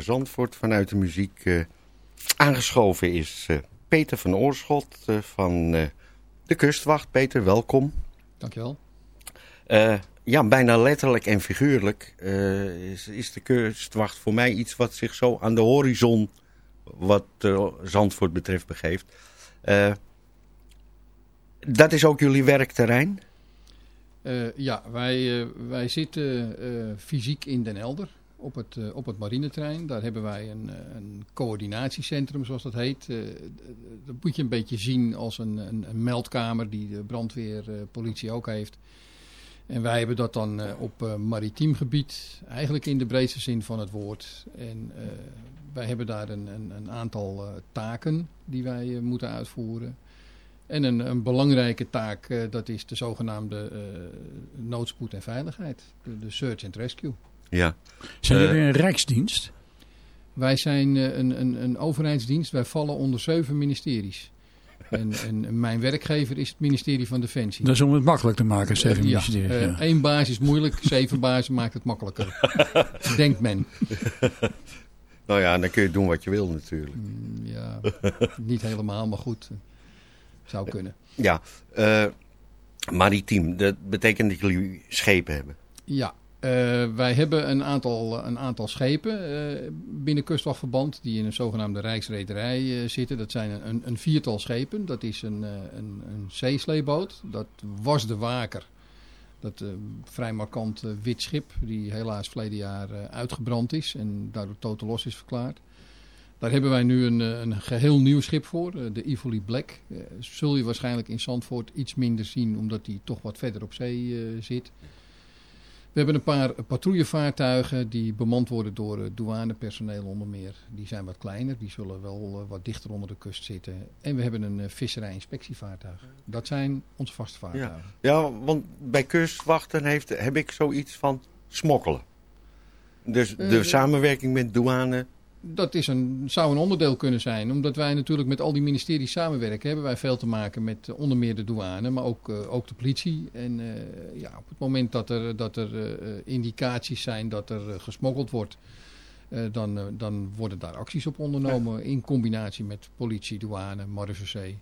Goedemorgen Zandvoort vanuit de muziek eh, aangeschoven is eh, Peter van Oorschot eh, van de Kustwacht. Peter, welkom. Dankjewel. Ja, bijna letterlijk en figuurlijk is, is de kustwacht voor mij iets wat zich zo aan de horizon, wat Zandvoort betreft, begeeft. Dat is ook jullie werkterrein? Ja, wij, wij zitten fysiek in Den Helder op het, eh, op het marineterrein. Daar hebben wij een, eh, een coördinatiecentrum, zoals dat heet. Eh, dat moet je een beetje zien als een, een, meldkamer die de brandweer, eh, politie ook heeft. En wij hebben dat dan op maritiem gebied, eigenlijk in de breedste zin van het woord. En wij hebben daar een, een, een aantal taken die wij moeten uitvoeren. En een, een belangrijke taak, dat is de zogenaamde noodspoed en veiligheid. De search and rescue. Ja. Zijn Eh, jullie een rijksdienst? Wij zijn eh, een, een, een overheidsdienst, wij vallen onder zeven ministeries. En, en mijn werkgever is het ministerie van Defensie. Dat is om het makkelijk te maken, zeven ja, ministeries. eh, ja. één baas is moeilijk, zeven bazen maakt het makkelijker. Denkt men. Nou ja, dan kun je doen wat je wil natuurlijk. Mm, Ja, niet helemaal, maar goed. eh, Zou kunnen. Ja, eh, maritiem, dat betekent dat jullie schepen hebben. Ja, eh, wij hebben een aantal, een aantal schepen eh, binnen kustwachtverband die in een zogenaamde rijksrederij eh, zitten. Dat zijn een, een viertal schepen. Dat is een, eh, een, een zeesleeboot. Dat was de Waker. Dat eh, vrij markant eh, wit schip die helaas verleden jaar eh, uitgebrand is en daardoor totaal los is verklaard. Daar hebben wij nu een, eh, een geheel nieuw schip voor, eh, de Ivoli Black. Eh, zul je waarschijnlijk in Zandvoort iets minder zien omdat die toch wat verder op zee eh, zit. We hebben een paar patrouillevaartuigen die bemand worden door eh, douanepersoneel onder meer. Die zijn wat kleiner, die zullen wel eh, wat dichter onder de kust zitten. En we hebben een eh, visserij-inspectievaartuig. Dat zijn onze vaste vaartuigen. Ja, want bij kustwachten heeft, heb ik zoiets van smokkelen. Dus de samenwerking met douane. Dat is een, zou een onderdeel kunnen zijn. Omdat wij natuurlijk met al die ministeries samenwerken, hebben wij veel te maken met eh, onder meer de douane, maar ook, eh, ook de politie. En eh, ja, op het moment dat er, dat er indicaties zijn dat er gesmokkeld wordt, eh, dan, dan worden daar acties op ondernomen in combinatie met politie, douane, marechaussee.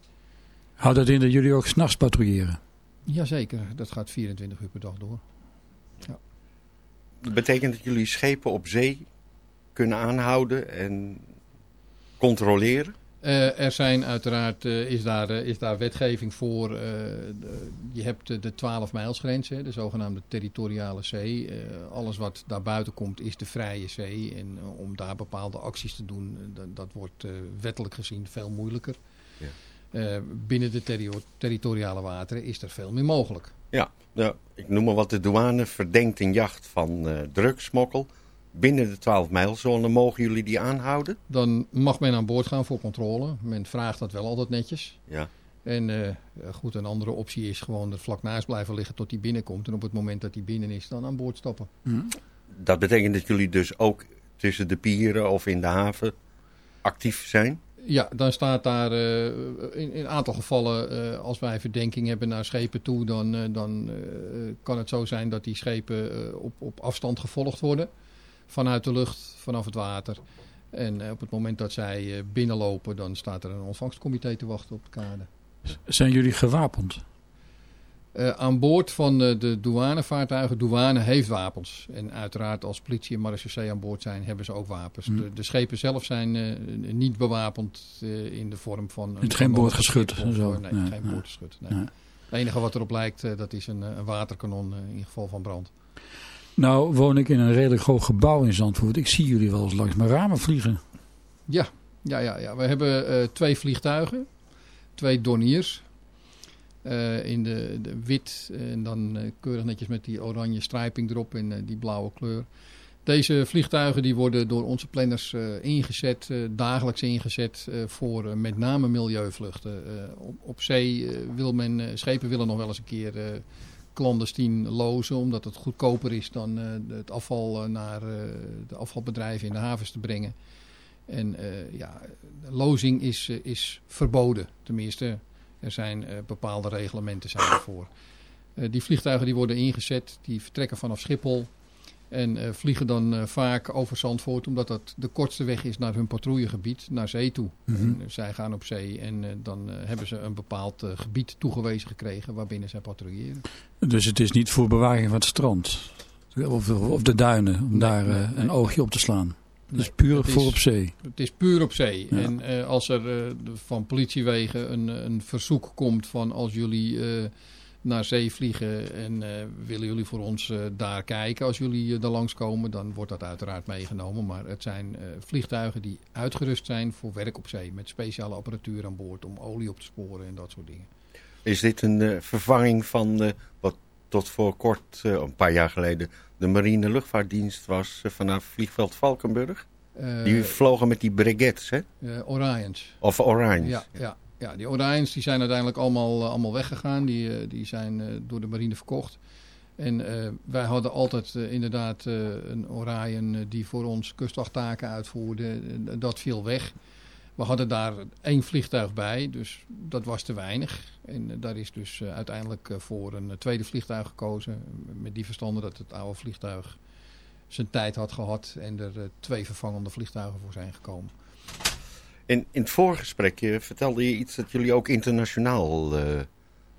Houdt dat in dat jullie ook s'nachts patrouilleren? Jazeker, dat gaat 24 uur per dag door. Dat betekent dat jullie schepen op zee kunnen aanhouden en controleren. Eh, er zijn uiteraard, eh, is, daar, eh, is daar wetgeving voor. de- je hebt de 12 mijlsgrens, hè, de zogenaamde territoriale zee. Alles wat daarbuiten komt is de vrije zee. En om daar bepaalde acties te doen, dat, wordt wettelijk gezien veel moeilijker. Ja. Binnen de territoriale wateren is er veel meer mogelijk. Ja, nou, ik noem maar wat. De douane verdenkt een jacht van drugsmokkel. Binnen de 12 mijlzone mogen jullie die aanhouden? Dan mag men aan boord gaan voor controle. Men vraagt dat wel altijd netjes. Ja. En eh, goed, een andere optie is gewoon er vlak naast blijven liggen tot hij binnenkomt. En op het moment dat hij binnen is, dan aan boord stappen. Dat betekent dat jullie dus ook tussen de pieren of in de haven actief zijn? Ja, dan staat daar eh, in, in een aantal gevallen, eh, als wij verdenking hebben naar schepen toe, dan, dan eh, kan het zo zijn dat die schepen eh, op, op afstand gevolgd worden. Vanuit de lucht, vanaf het water. En eh, op het moment dat zij eh, binnenlopen, dan staat er een ontvangstcomité te wachten op de kade. Zijn jullie gewapend? Eh, aan boord van eh, de douanevaartuigen, douane heeft wapens. En uiteraard als politie en marechaussee aan boord zijn, hebben ze ook wapens. Hm. De, de schepen zelf zijn niet bewapend in de vorm van... Het geen boordgeschut of, en zo. Nee, geen ja. boordgeschut. Nee. Ja. Het enige wat erop lijkt, dat is een, een waterkanon in geval van brand. Nou woon ik in een redelijk hoog gebouw in Zandvoort. Ik zie jullie wel eens langs mijn ramen vliegen. Ja, ja, ja, ja. we hebben eh, twee vliegtuigen. Twee Dorniers. Eh, in de, wit en dan eh, keurig netjes met die oranje strijping erop en die blauwe kleur. Deze vliegtuigen die worden door onze planners ingezet, dagelijks ingezet voor met name milieuvluchten. Op, op zee wil men, schepen willen nog wel eens een keer clandestien lozen, omdat het goedkoper is dan eh, het afval eh, naar eh, de afvalbedrijven in de havens te brengen. En ja, lozing is, is verboden. Tenminste, er zijn bepaalde reglementen zijn ervoor. Die vliegtuigen die worden ingezet, die vertrekken vanaf Schiphol. En eh, vliegen dan eh, vaak over Zandvoort, omdat dat de kortste weg is naar hun patrouillegebied, naar zee toe. Mhm. En, eh, zij gaan op zee en dan hebben ze een bepaald gebied toegewezen gekregen waarbinnen zij patrouilleren. Dus het is niet voor bewaking van het strand. Of, of de duinen, om daar nee, een oogje op te slaan. Dus Nee, puur voor is- op zee. Het is puur op zee. Ja. En als er van politiewegen een, een verzoek komt van als jullie naar zee vliegen en eh, willen jullie voor ons eh, daar kijken als jullie eh, daar langskomen, dan wordt dat uiteraard meegenomen. Maar het zijn eh, vliegtuigen die uitgerust zijn voor werk op zee met speciale apparatuur aan boord om olie op te sporen en dat soort dingen. Is dit een eh, vervanging van eh, wat tot voor kort, eh, een paar jaar geleden, de marine luchtvaartdienst was eh, vanaf vliegveld Valkenburg? Eh, Die vlogen met die brigettes, hè? eh, Orions. Of Orions. Ja, ja, ja, die Orions die zijn uiteindelijk allemaal, eh, allemaal weggegaan. Die, eh, die zijn eh, door de marine verkocht. En wij hadden altijd inderdaad een Orion die voor ons kustwachttaken uitvoerde. Dat viel weg. We hadden daar één vliegtuig bij, dus dat was te weinig. En daar is dus uiteindelijk voor een tweede vliegtuig gekozen. Met die verstande dat het oude vliegtuig zijn tijd had gehad en er twee vervangende vliegtuigen voor zijn gekomen. In, in het voorgesprek vertelde je iets dat jullie ook internationaal eh,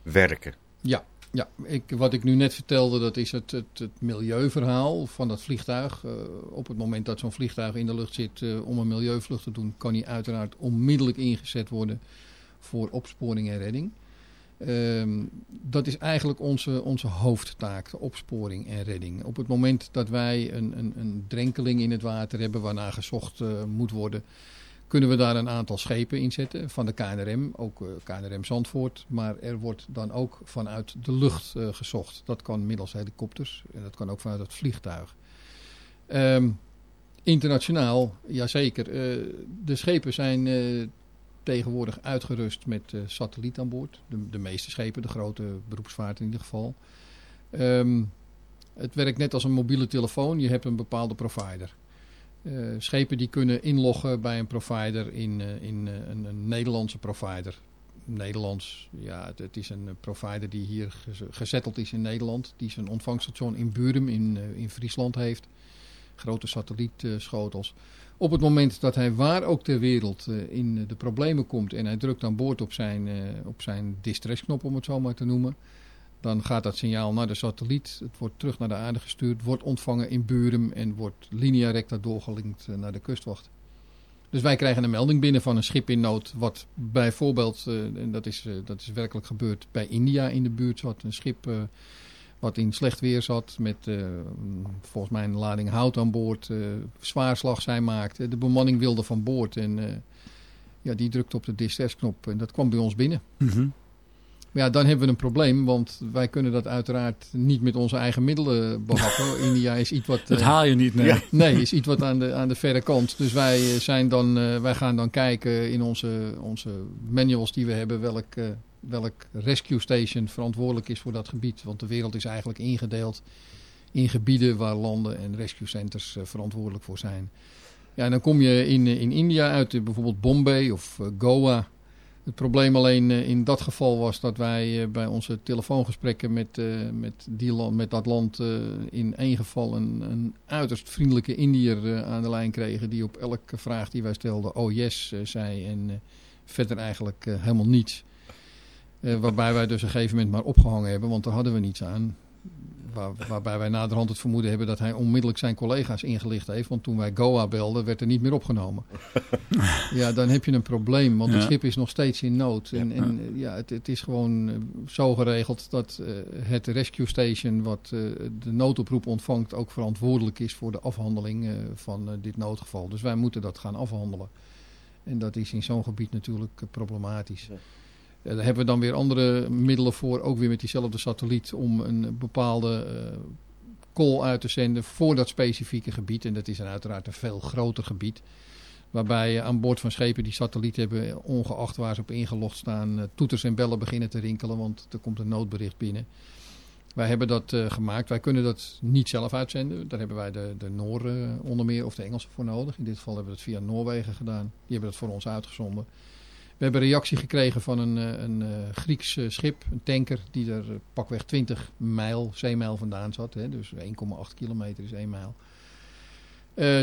werken. Ja, ja ik, wat ik nu net vertelde, dat is het, het, het milieuverhaal van dat vliegtuig. Eh, op het moment dat zo'n vliegtuig in de lucht zit eh, om een milieuvlucht te doen, kan hij uiteraard onmiddellijk ingezet worden voor opsporing en redding. Ehm, dat is eigenlijk onze, onze hoofdtaak, de opsporing en redding. Op het moment dat wij een, een, een drenkeling in het water hebben waarna gezocht moet worden, kunnen we daar een aantal schepen inzetten van de KNRM, ook eh, KNRM Zandvoort. Maar er wordt dan ook vanuit de lucht eh, gezocht. Dat kan middels helikopters en dat kan ook vanuit het vliegtuig. Ehm, internationaal, jazeker. eh de schepen zijn tegenwoordig uitgerust met eh, satelliet aan boord. De, de meeste schepen, de grote beroepsvaart in ieder geval. Ehm, het werkt net als een mobiele telefoon. Je hebt een bepaalde provider. Eh, schepen die kunnen inloggen bij een provider in, eh, in eh, een, Nederlandse provider. Nederlands, ja, het, is een provider die hier gez- gezetteld is in Nederland. Die zijn ontvangststation in Burum in, in Friesland heeft. Grote satellietschotels. Op het moment dat hij waar ook ter wereld in de problemen komt en hij drukt aan boord op zijn, op zijn distressknop om het zo maar te noemen. Dan gaat dat signaal naar de satelliet. Het wordt terug naar de aarde gestuurd, wordt ontvangen in Burum en wordt linea recta doorgelinkt eh, naar de kustwacht. Dus wij krijgen een melding binnen van een schip in nood, wat bijvoorbeeld, eh, en dat is, eh, dat is werkelijk gebeurd, bij India in de buurt zat. Een schip wat in slecht weer zat met volgens mij een lading hout aan boord, zwaarslag zij maakte. De bemanning wilde van boord en ja, die drukte op de distress-knop en dat kwam bij ons binnen. Maar ja, dan hebben we een probleem, want wij kunnen dat uiteraard niet met onze eigen middelen behappen. India is iets wat... Dat eh, haal je niet, nee. Ja. Nee, is iets wat aan de, aan de verre kant. Dus wij, eh, zijn dan, eh, wij gaan dan kijken in onze, onze manuals die we hebben welk, welk rescue station verantwoordelijk is voor dat gebied. Want de wereld is eigenlijk ingedeeld in gebieden waar landen en rescue centers verantwoordelijk voor zijn. Ja, en dan kom je in, in India uit, bijvoorbeeld Bombay of Goa. Het probleem alleen eh, in dat geval was dat wij eh, bij onze telefoongesprekken met, eh, met, die land, met dat land in één geval een, een uiterst vriendelijke Indiër aan de lijn kregen. Die op elke vraag die wij stelden, oh yes, zei. En verder eigenlijk helemaal niets. Waarbij wij dus een gegeven moment maar opgehangen hebben, want daar hadden we niets aan. Waar, waarbij wij naderhand het vermoeden hebben dat hij onmiddellijk zijn collega's ingelicht heeft. Want toen wij Goa belden, werd er niet meer opgenomen. ja, dan heb je een probleem, want het schip is nog steeds in nood. En, en eh, ja, het, het is gewoon eh, zo geregeld dat eh, het rescue station wat de noodoproep ontvangt ook verantwoordelijk is voor de afhandeling eh, van dit noodgeval. Dus wij moeten dat gaan afhandelen. En dat is in zo'n gebied natuurlijk problematisch. Eh, daar hebben we dan weer andere middelen voor, ook weer met diezelfde satelliet, om een bepaalde eh, call uit te zenden voor dat specifieke gebied. En dat is dan uiteraard een veel groter gebied. Waarbij je aan boord van schepen die satelliet hebben, ongeacht waar ze op ingelogd staan, eh, toeters en bellen beginnen te rinkelen, want er komt een noodbericht binnen. Wij hebben dat eh, gemaakt. Wij kunnen dat niet zelf uitzenden. Daar hebben wij de, de Nooren onder meer of de Engelsen voor nodig. In dit geval hebben we het via Noorwegen gedaan. Die hebben dat voor ons uitgezonden. We hebben reactie gekregen van een, eh, een eh, Grieks eh, schip, een tanker, die er pakweg 20 mijl, zeemijl vandaan zat. Hè, dus 1,8 kilometer is 1 mijl.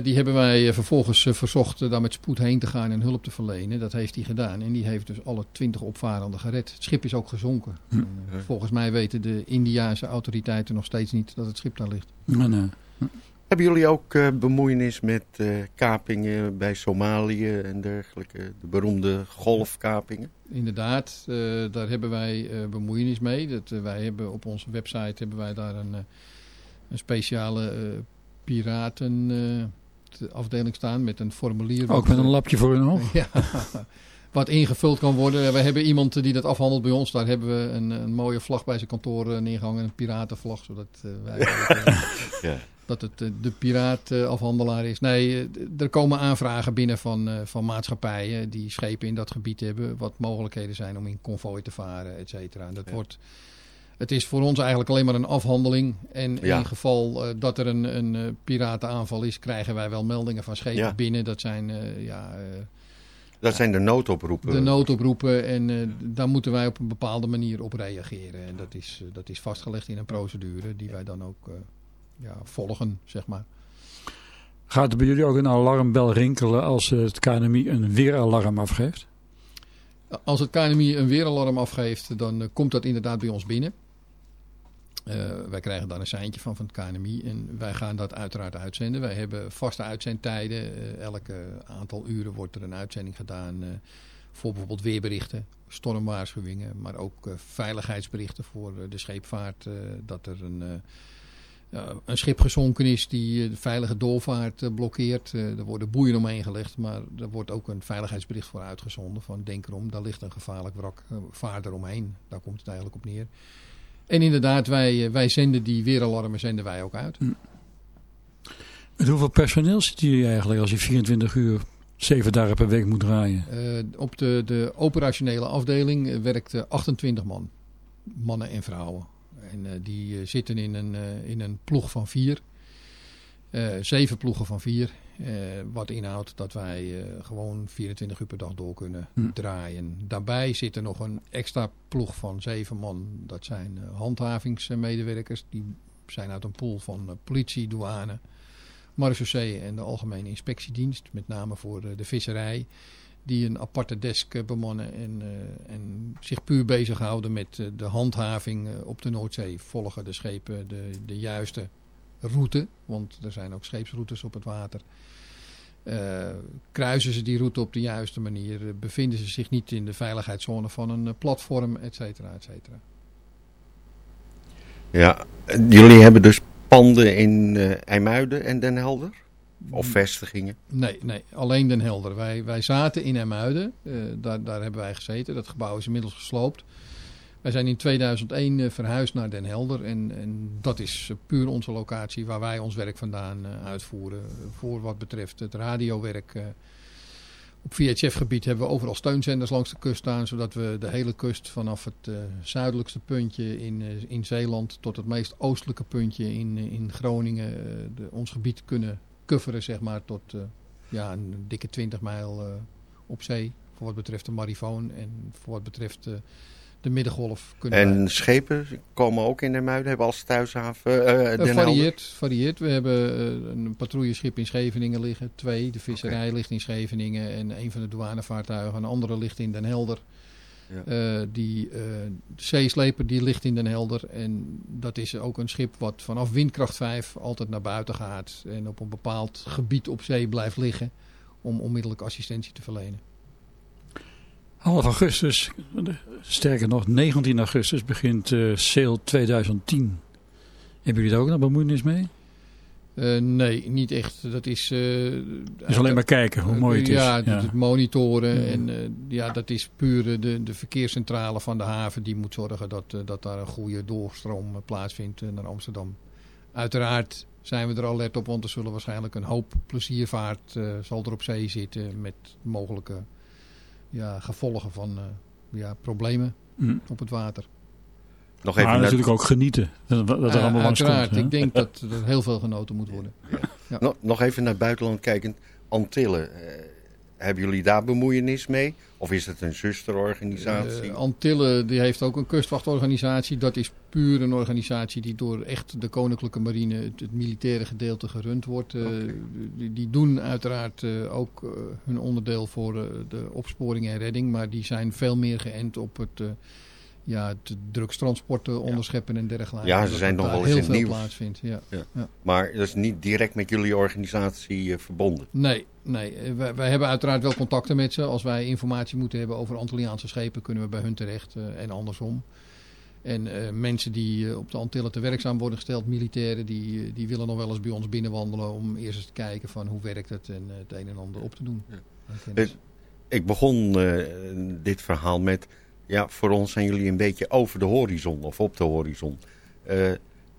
Die hebben wij vervolgens verzocht daar met spoed heen te gaan en hulp te verlenen. Dat heeft hij gedaan. En die heeft dus alle 20 opvarenden gered. Het schip is ook gezonken. Hm. En, volgens mij weten de Indiaanse autoriteiten nog steeds niet dat het schip daar ligt. En, eh, Hebben jullie ook eh, bemoeienis met eh, kapingen bij Somalië en dergelijke? De beroemde golfkapingen? Inderdaad, eh, daar hebben wij eh, bemoeienis mee. Dat, wij hebben op onze website hebben wij daar een, eh, een speciale eh piratenafdeling staan met een formulier. ook met een lapje voor hun oog. Ja, wat ingevuld kan worden. We hebben iemand die dat afhandelt bij ons. Daar hebben we een, een mooie vlag bij zijn kantoor eh, neergehangen. Een piratenvlag, zodat eh, wij Ja. Dat het eh, de piraatafhandelaar is. Nee, eh, er komen aanvragen binnen van, eh, van maatschappijen die schepen in dat gebied hebben. Wat mogelijkheden zijn om in konvooi te varen, et cetera. En Dat Ja. wordt... Het is voor ons eigenlijk alleen maar een afhandeling. En Ja. in geval eh, dat er een, een eh, piratenaanval is, krijgen wij wel meldingen van schepen Ja. binnen. Dat zijn eh, ja, eh, Dat zijn de noodoproepen. de noodoproepen en eh, daar moeten wij op een bepaalde manier op reageren. En dat is, eh, dat is vastgelegd in een procedure die wij dan ook eh, ja, volgen, zeg maar. Gaat er bij jullie ook een alarmbel rinkelen als het KNMI een weeralarm afgeeft? Als het KNMI een weeralarm afgeeft, dan eh, komt dat inderdaad bij ons binnen. Eh, wij krijgen daar een seintje van van het KNMI en wij gaan dat uiteraard uitzenden. Wij hebben vaste uitzendtijden. Eh, elke aantal uren wordt er een uitzending gedaan voor bijvoorbeeld weerberichten, stormwaarschuwingen, maar ook veiligheidsberichten voor de scheepvaart. dat er een, een schip gezonken is die eh, de veilige doorvaart eh, blokkeert. Eh, er worden boeien omheen gelegd, maar er wordt ook een veiligheidsbericht voor uitgezonden. Van denk erom, daar ligt een gevaarlijk wrak, vaar eromheen. Daar komt het eigenlijk op neer. En inderdaad, wij, wij zenden die weeralarmen zenden wij ook uit. Met hoeveel personeel zitten jullie eigenlijk als je 24 uur, 7 dagen per week moet draaien? Op de, de operationele afdeling werkt 28 man. Mannen en vrouwen. En eh, die eh, zitten in een, eh, in een ploeg van vier. Zeven ploegen van vier. Wat inhoudt dat wij gewoon 24 uur per dag door kunnen Hm. draaien. Daarbij zit er nog een extra ploeg van zeven man. Dat zijn handhavingsmedewerkers. Die zijn uit een pool van politie, douane, marechaussee en de Algemene Inspectiedienst. Met name voor de visserij. Die een aparte desk eh, bemannen en, eh, en zich puur bezighouden met eh, de handhaving op de Noordzee. Volgen de schepen de, de juiste route, want er zijn ook scheepsroutes op het water. Kruisen ze die route op de juiste manier? Bevinden ze zich niet in de veiligheidszone van een platform, et cetera, et cetera. Ja, jullie hebben dus panden in IJmuiden en Den Helder? Of vestigingen? Nee, nee, alleen Den Helder. Wij, wij zaten in Emuiden, eh daar, daar hebben wij gezeten. Dat gebouw is inmiddels gesloopt. Wij zijn in 2001 eh, verhuisd naar Den Helder. En, en dat is eh, puur onze locatie waar wij ons werk vandaan uitvoeren. Voor wat betreft het radiowerk. op VHF-gebied hebben we overal steuncenters langs de kust staan. Zodat we de hele kust vanaf het zuidelijkste puntje in, in Zeeland... tot het meest oostelijke puntje in, in Groningen... de, ons gebied kunnen coveren, zeg maar, tot eh, ja, een dikke 20 mijl eh, op zee. Voor wat betreft de marifoon en voor wat betreft eh, de middengolf. Kunnen wij- En schepen komen ook in IJmuiden, hebben als thuishaven Den Helder? varieert, varieert. We hebben een patrouilleschip in Scheveningen liggen. Twee. De visserij ligt in Scheveningen. En een van de douanevaartuigen. Een andere ligt in Den Helder. Ja. Eh, die eh, zeesleper die ligt in Den Helder. En dat is ook een schip wat vanaf windkracht 5 altijd naar buiten gaat. En op een bepaald gebied op zee blijft liggen. Om onmiddellijk assistentie te verlenen. Half augustus, sterker nog 19 augustus, begint eh Sail 2010. Hebben jullie daar ook nog bemoeienis mee? Eh, nee, niet echt. Dat is... Dus alleen maar kijken hoe mooi het is. Ja, het, het monitoren. En eh, ja, dat is puur de, de verkeerscentrale van de haven. Die moet zorgen dat, dat daar een goede doorstroom plaatsvindt naar Amsterdam. Uiteraard zijn we er alert op, want er zullen waarschijnlijk een hoop pleziervaart eh, zal er op zee zitten. Met mogelijke ja, gevolgen van ja, problemen Mm. op het water. Nog Maar even naar, natuurlijk ook genieten. Dat, dat er allemaal langs uiteraard, komt. ik denk dat er heel veel genoten moet worden. nog, nog even naar het buitenland kijken. Antillen. eh, hebben jullie daar bemoeienis mee? Of is het een zusterorganisatie? Eh, Antillen die heeft ook een kustvachtorganisatie. Dat is puur een organisatie die door echt de Koninklijke Marine, het, het militaire gedeelte, gerund wordt. Eh, die, die doen uiteraard eh, ook hun onderdeel voor eh, de opsporing en redding. Maar die zijn veel meer geënt op het, eh, ja, het drugstransporten, onderscheppen en dergelijke. Ja, ze zijn nog wel eens heel in veel nieuws. plaatsvindt. Ja. maar dat is niet direct met jullie organisatie eh, verbonden. Nee, nee. Eh, Wij, wij hebben uiteraard wel contacten met ze. Als wij informatie moeten hebben over Antilliaanse schepen, kunnen we bij hun terecht eh, en andersom. En mensen die op de Antillen te werkzaam worden gesteld, militairen, die, die willen nog wel eens bij ons binnenwandelen om eerst eens te kijken van hoe werkt het en het een en ander op te doen. Ik begon dit verhaal met, ja, voor ons zijn jullie een beetje over de horizon of op de horizon. Eh,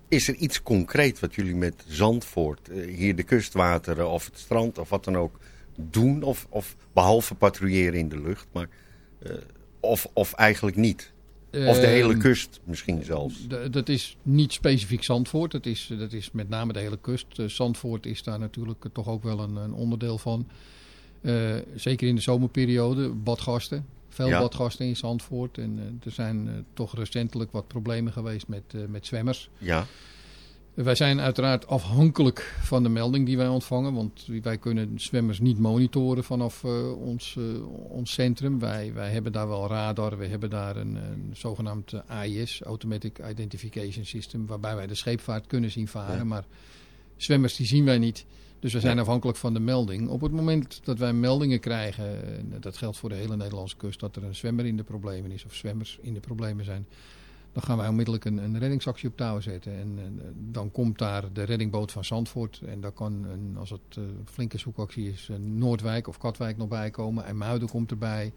is er iets concreet wat jullie met Zandvoort, eh, hier de kustwateren of het strand of wat dan ook doen? Of, of behalve patrouilleren in de lucht, maar, eh, of, of eigenlijk niet? Of de hele Ehm, kust misschien zelfs? Dat is niet specifiek Zandvoort. Dat is, dat is met name de hele kust. Zandvoort is daar natuurlijk toch ook wel een, een onderdeel van. Zeker in de zomerperiode. Badgasten. Veel Ja. badgasten in Zandvoort. En eh, er zijn eh, toch recentelijk wat problemen geweest met, eh, met zwemmers. Ja, Wij zijn uiteraard afhankelijk van de melding die wij ontvangen. Want wij kunnen zwemmers niet monitoren vanaf ons, ons centrum. Wij, wij hebben daar wel radar. We hebben daar een, een zogenaamd AIS, Automatic Identification System. Waarbij wij de scheepvaart kunnen zien varen. Ja. Maar zwemmers die zien wij niet. Dus we zijn Ja. afhankelijk van de melding. Op het moment dat wij meldingen krijgen, en dat geldt voor de hele Nederlandse kust, dat er een zwemmer in de problemen is of zwemmers in de problemen zijn, dan gaan wij onmiddellijk een, een reddingsactie op touw zetten. En, eh, dan komt daar de reddingboot van Zandvoort. En daar kan, een, als het eh, een flinke zoekactie is, Noordwijk of Katwijk nog bij komen. En Muiden komt erbij.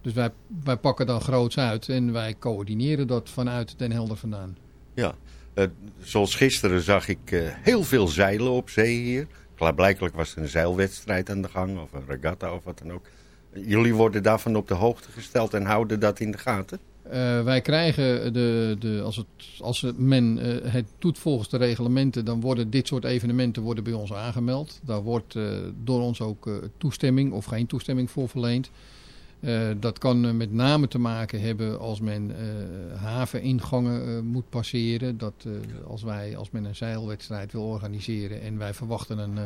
Dus wij, wij pakken dan groots uit en wij coördineren dat vanuit Den Helder vandaan. ja. Eh, zoals gisteren zag ik eh, heel veel zeilen op zee hier. Klaarblijkelijk was er een zeilwedstrijd aan de gang of een regatta of wat dan ook. Jullie worden daarvan op de hoogte gesteld en houden dat in de gaten? Eh, wij krijgen, de, de, als, het, als men eh, het doet volgens de reglementen, dan worden dit soort evenementen worden bij ons aangemeld. Daar wordt eh, door ons ook toestemming of geen toestemming voor verleend. Eh, dat kan eh, met name te maken hebben als men eh, haveningangen moet passeren. Dat als, wij, als men een zeilwedstrijd wil organiseren en wij verwachten een,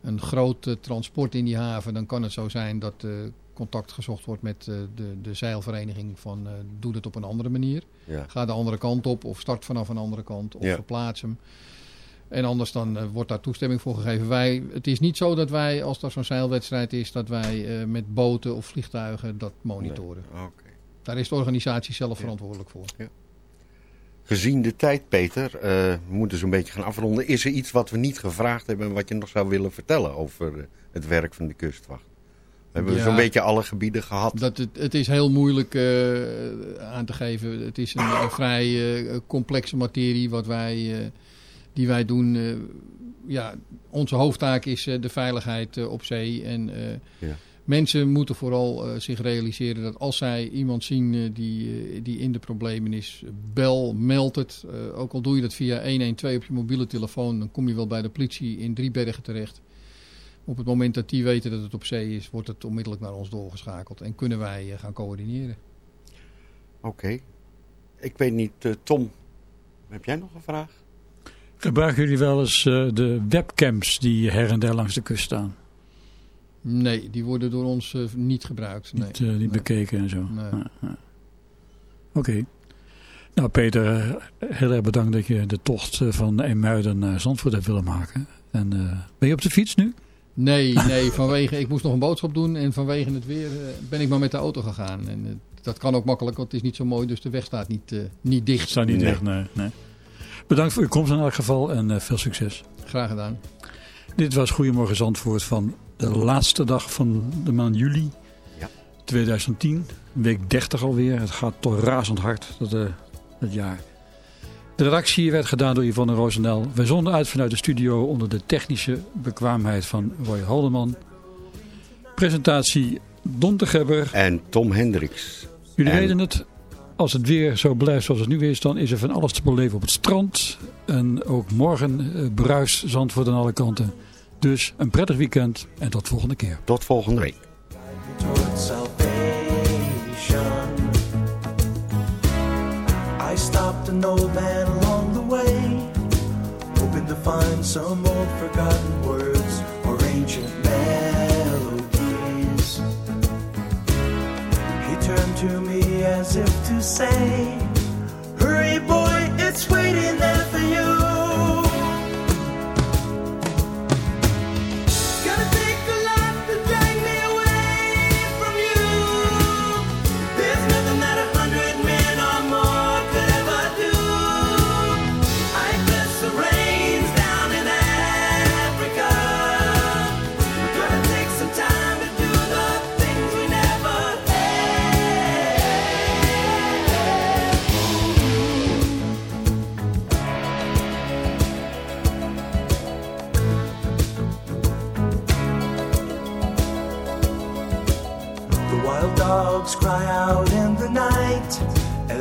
een groot transport in die haven, dan kan het zo zijn dat contact gezocht wordt met de, de zeilvereniging van doe het op een andere manier. Ja. Ga de andere kant op of start vanaf een andere kant of Ja. verplaats hem. En anders dan eh, wordt daar toestemming voor gegeven. Wij, het is niet zo dat wij, als er zo'n zeilwedstrijd is, dat wij eh, met boten of vliegtuigen dat monitoren. Nee. Daar is de organisatie zelf Ja. verantwoordelijk voor. Gezien de tijd, Peter, eh, we moeten zo'n beetje gaan afronden. Is er iets wat we niet gevraagd hebben en wat je nog zou willen vertellen over het werk van de kustwacht? We hebben Ja. zo'n beetje alle gebieden gehad. Dat het, het is heel moeilijk aan te geven. Het is een, een vrij complexe materie wat wij, die wij doen. Eh, ja, onze hoofdtaak is eh, de veiligheid eh, op zee. En Ja. mensen moeten vooral zich realiseren dat als zij iemand zien die, die in de problemen is, bel, meld het. Ook al doe je dat via 112 op je mobiele telefoon, dan kom je wel bij de politie in Driebergen terecht. Op het moment dat die weten dat het op zee is, wordt het onmiddellijk naar ons doorgeschakeld. En kunnen wij gaan coördineren. Oké. Ik weet niet, Tom, heb jij nog een vraag? Gebruiken jullie wel eens eh, de webcams die her en der langs de kust staan? Nee, die worden door ons eh, niet gebruikt. Nee. Niet, eh, niet Nee. bekeken en zo? Nee. Ja, ja. Oké. Nou Peter, heel erg bedankt dat je de tocht van Eemuiden naar Zandvoort hebt willen maken. En eh, ben je op de fiets nu? Nee, nee, vanwege, ik moest nog een boodschap doen en vanwege het weer ben ik maar met de auto gegaan. En dat kan ook makkelijk, want het is niet zo mooi, dus de weg staat niet, eh, niet dicht. Staat niet Nee. weg, nee, nee. Bedankt voor uw komst in elk geval en eh, veel succes. Graag gedaan. Dit was Goedemorgen Zandvoort van de laatste dag van de maand juli Ja. 2010. Week 30 alweer. Het gaat toch razend hard, dat, eh, dat jaar. De redactie werd gedaan door Yvonne Roosendaal. Wij zonden uit vanuit de studio onder de technische bekwaamheid van Roy Haldeman. Presentatie Don de Gebber. En Tom Hendricks. Jullie En- weten het. Als het weer zo blijft zoals het nu is, dan is er van alles te beleven op het strand. En ook morgen eh, bruis Zandvoort aan alle kanten. Dus een prettig weekend en tot volgende keer. Tot volgende week. I stopped an old man along the way, hoping to find some old forgotten words or ancient melodies. He turned to me to say,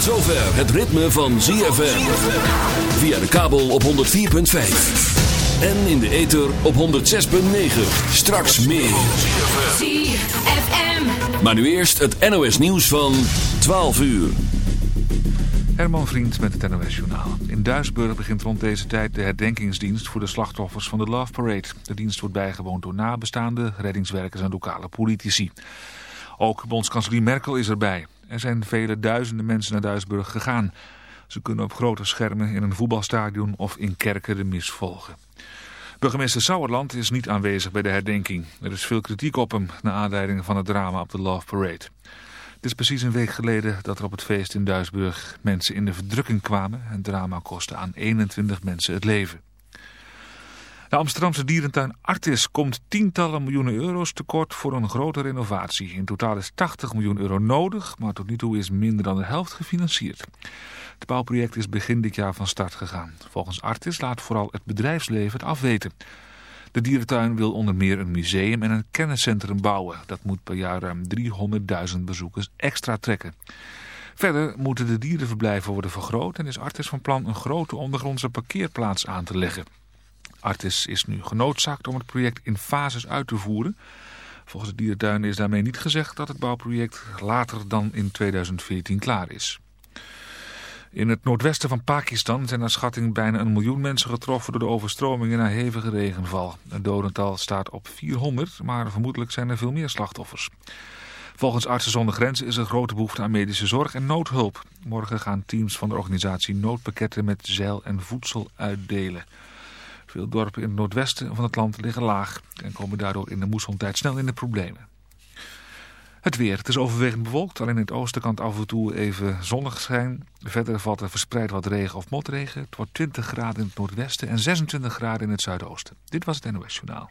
Tot zover het ritme van ZFM. Via de kabel op 104.5. En in de ether op 106.9. Straks meer. ZFM. Maar nu eerst het NOS nieuws van 12 uur. Herman Vriend met het NOS Journaal. In Duisburg begint rond deze tijd de herdenkingsdienst voor de slachtoffers van de Love Parade. De dienst wordt bijgewoond door nabestaanden, reddingswerkers en lokale politici. Ook bondskanselier Merkel is erbij. Er zijn vele duizenden mensen naar Duisburg gegaan. Ze kunnen op grote schermen in een voetbalstadion of in kerken de mis volgen. Burgemeester Sauerland is niet aanwezig bij de herdenking. Er is veel kritiek op hem na aanleiding van het drama op de Love Parade. Het is precies een week geleden dat er op het feest in Duisburg mensen in de verdrukking kwamen. Het drama kostte aan 21 mensen het leven. De Amsterdamse dierentuin Artis komt tientallen miljoenen euro's tekort voor een grote renovatie. In totaal is 80 miljoen euro nodig, maar tot nu toe is minder dan de helft gefinancierd. Het bouwproject is begin dit jaar van start gegaan. Volgens Artis laat vooral het bedrijfsleven het afweten. De dierentuin wil onder meer een museum en een kenniscentrum bouwen. Dat moet per jaar ruim 300.000 bezoekers extra trekken. Verder moeten de dierenverblijven worden vergroot en is Artis van plan een grote ondergrondse parkeerplaats aan te leggen. Artis is nu genoodzaakt om het project in fases uit te voeren. Volgens de dierentuin is daarmee niet gezegd dat het bouwproject later dan in 2014 klaar is. In het noordwesten van Pakistan zijn naar schatting bijna een miljoen mensen getroffen door de overstromingen na hevige regenval. Het dodental staat op 400, maar vermoedelijk zijn er veel meer slachtoffers. Volgens Artsen zonder Grenzen is er grote behoefte aan medische zorg en noodhulp. Morgen gaan teams van de organisatie noodpakketten met zeil en voedsel uitdelen. Veel dorpen in het noordwesten van het land liggen laag en komen daardoor in de moessontijd snel in de problemen. Het weer. Het is overwegend bewolkt. Alleen in het oosten kan het af en toe even zonnig zijn. Verder valt er verspreid wat regen of motregen. Het wordt 20 graden in het noordwesten en 26 graden in het zuidoosten. Dit was het NOS Journaal.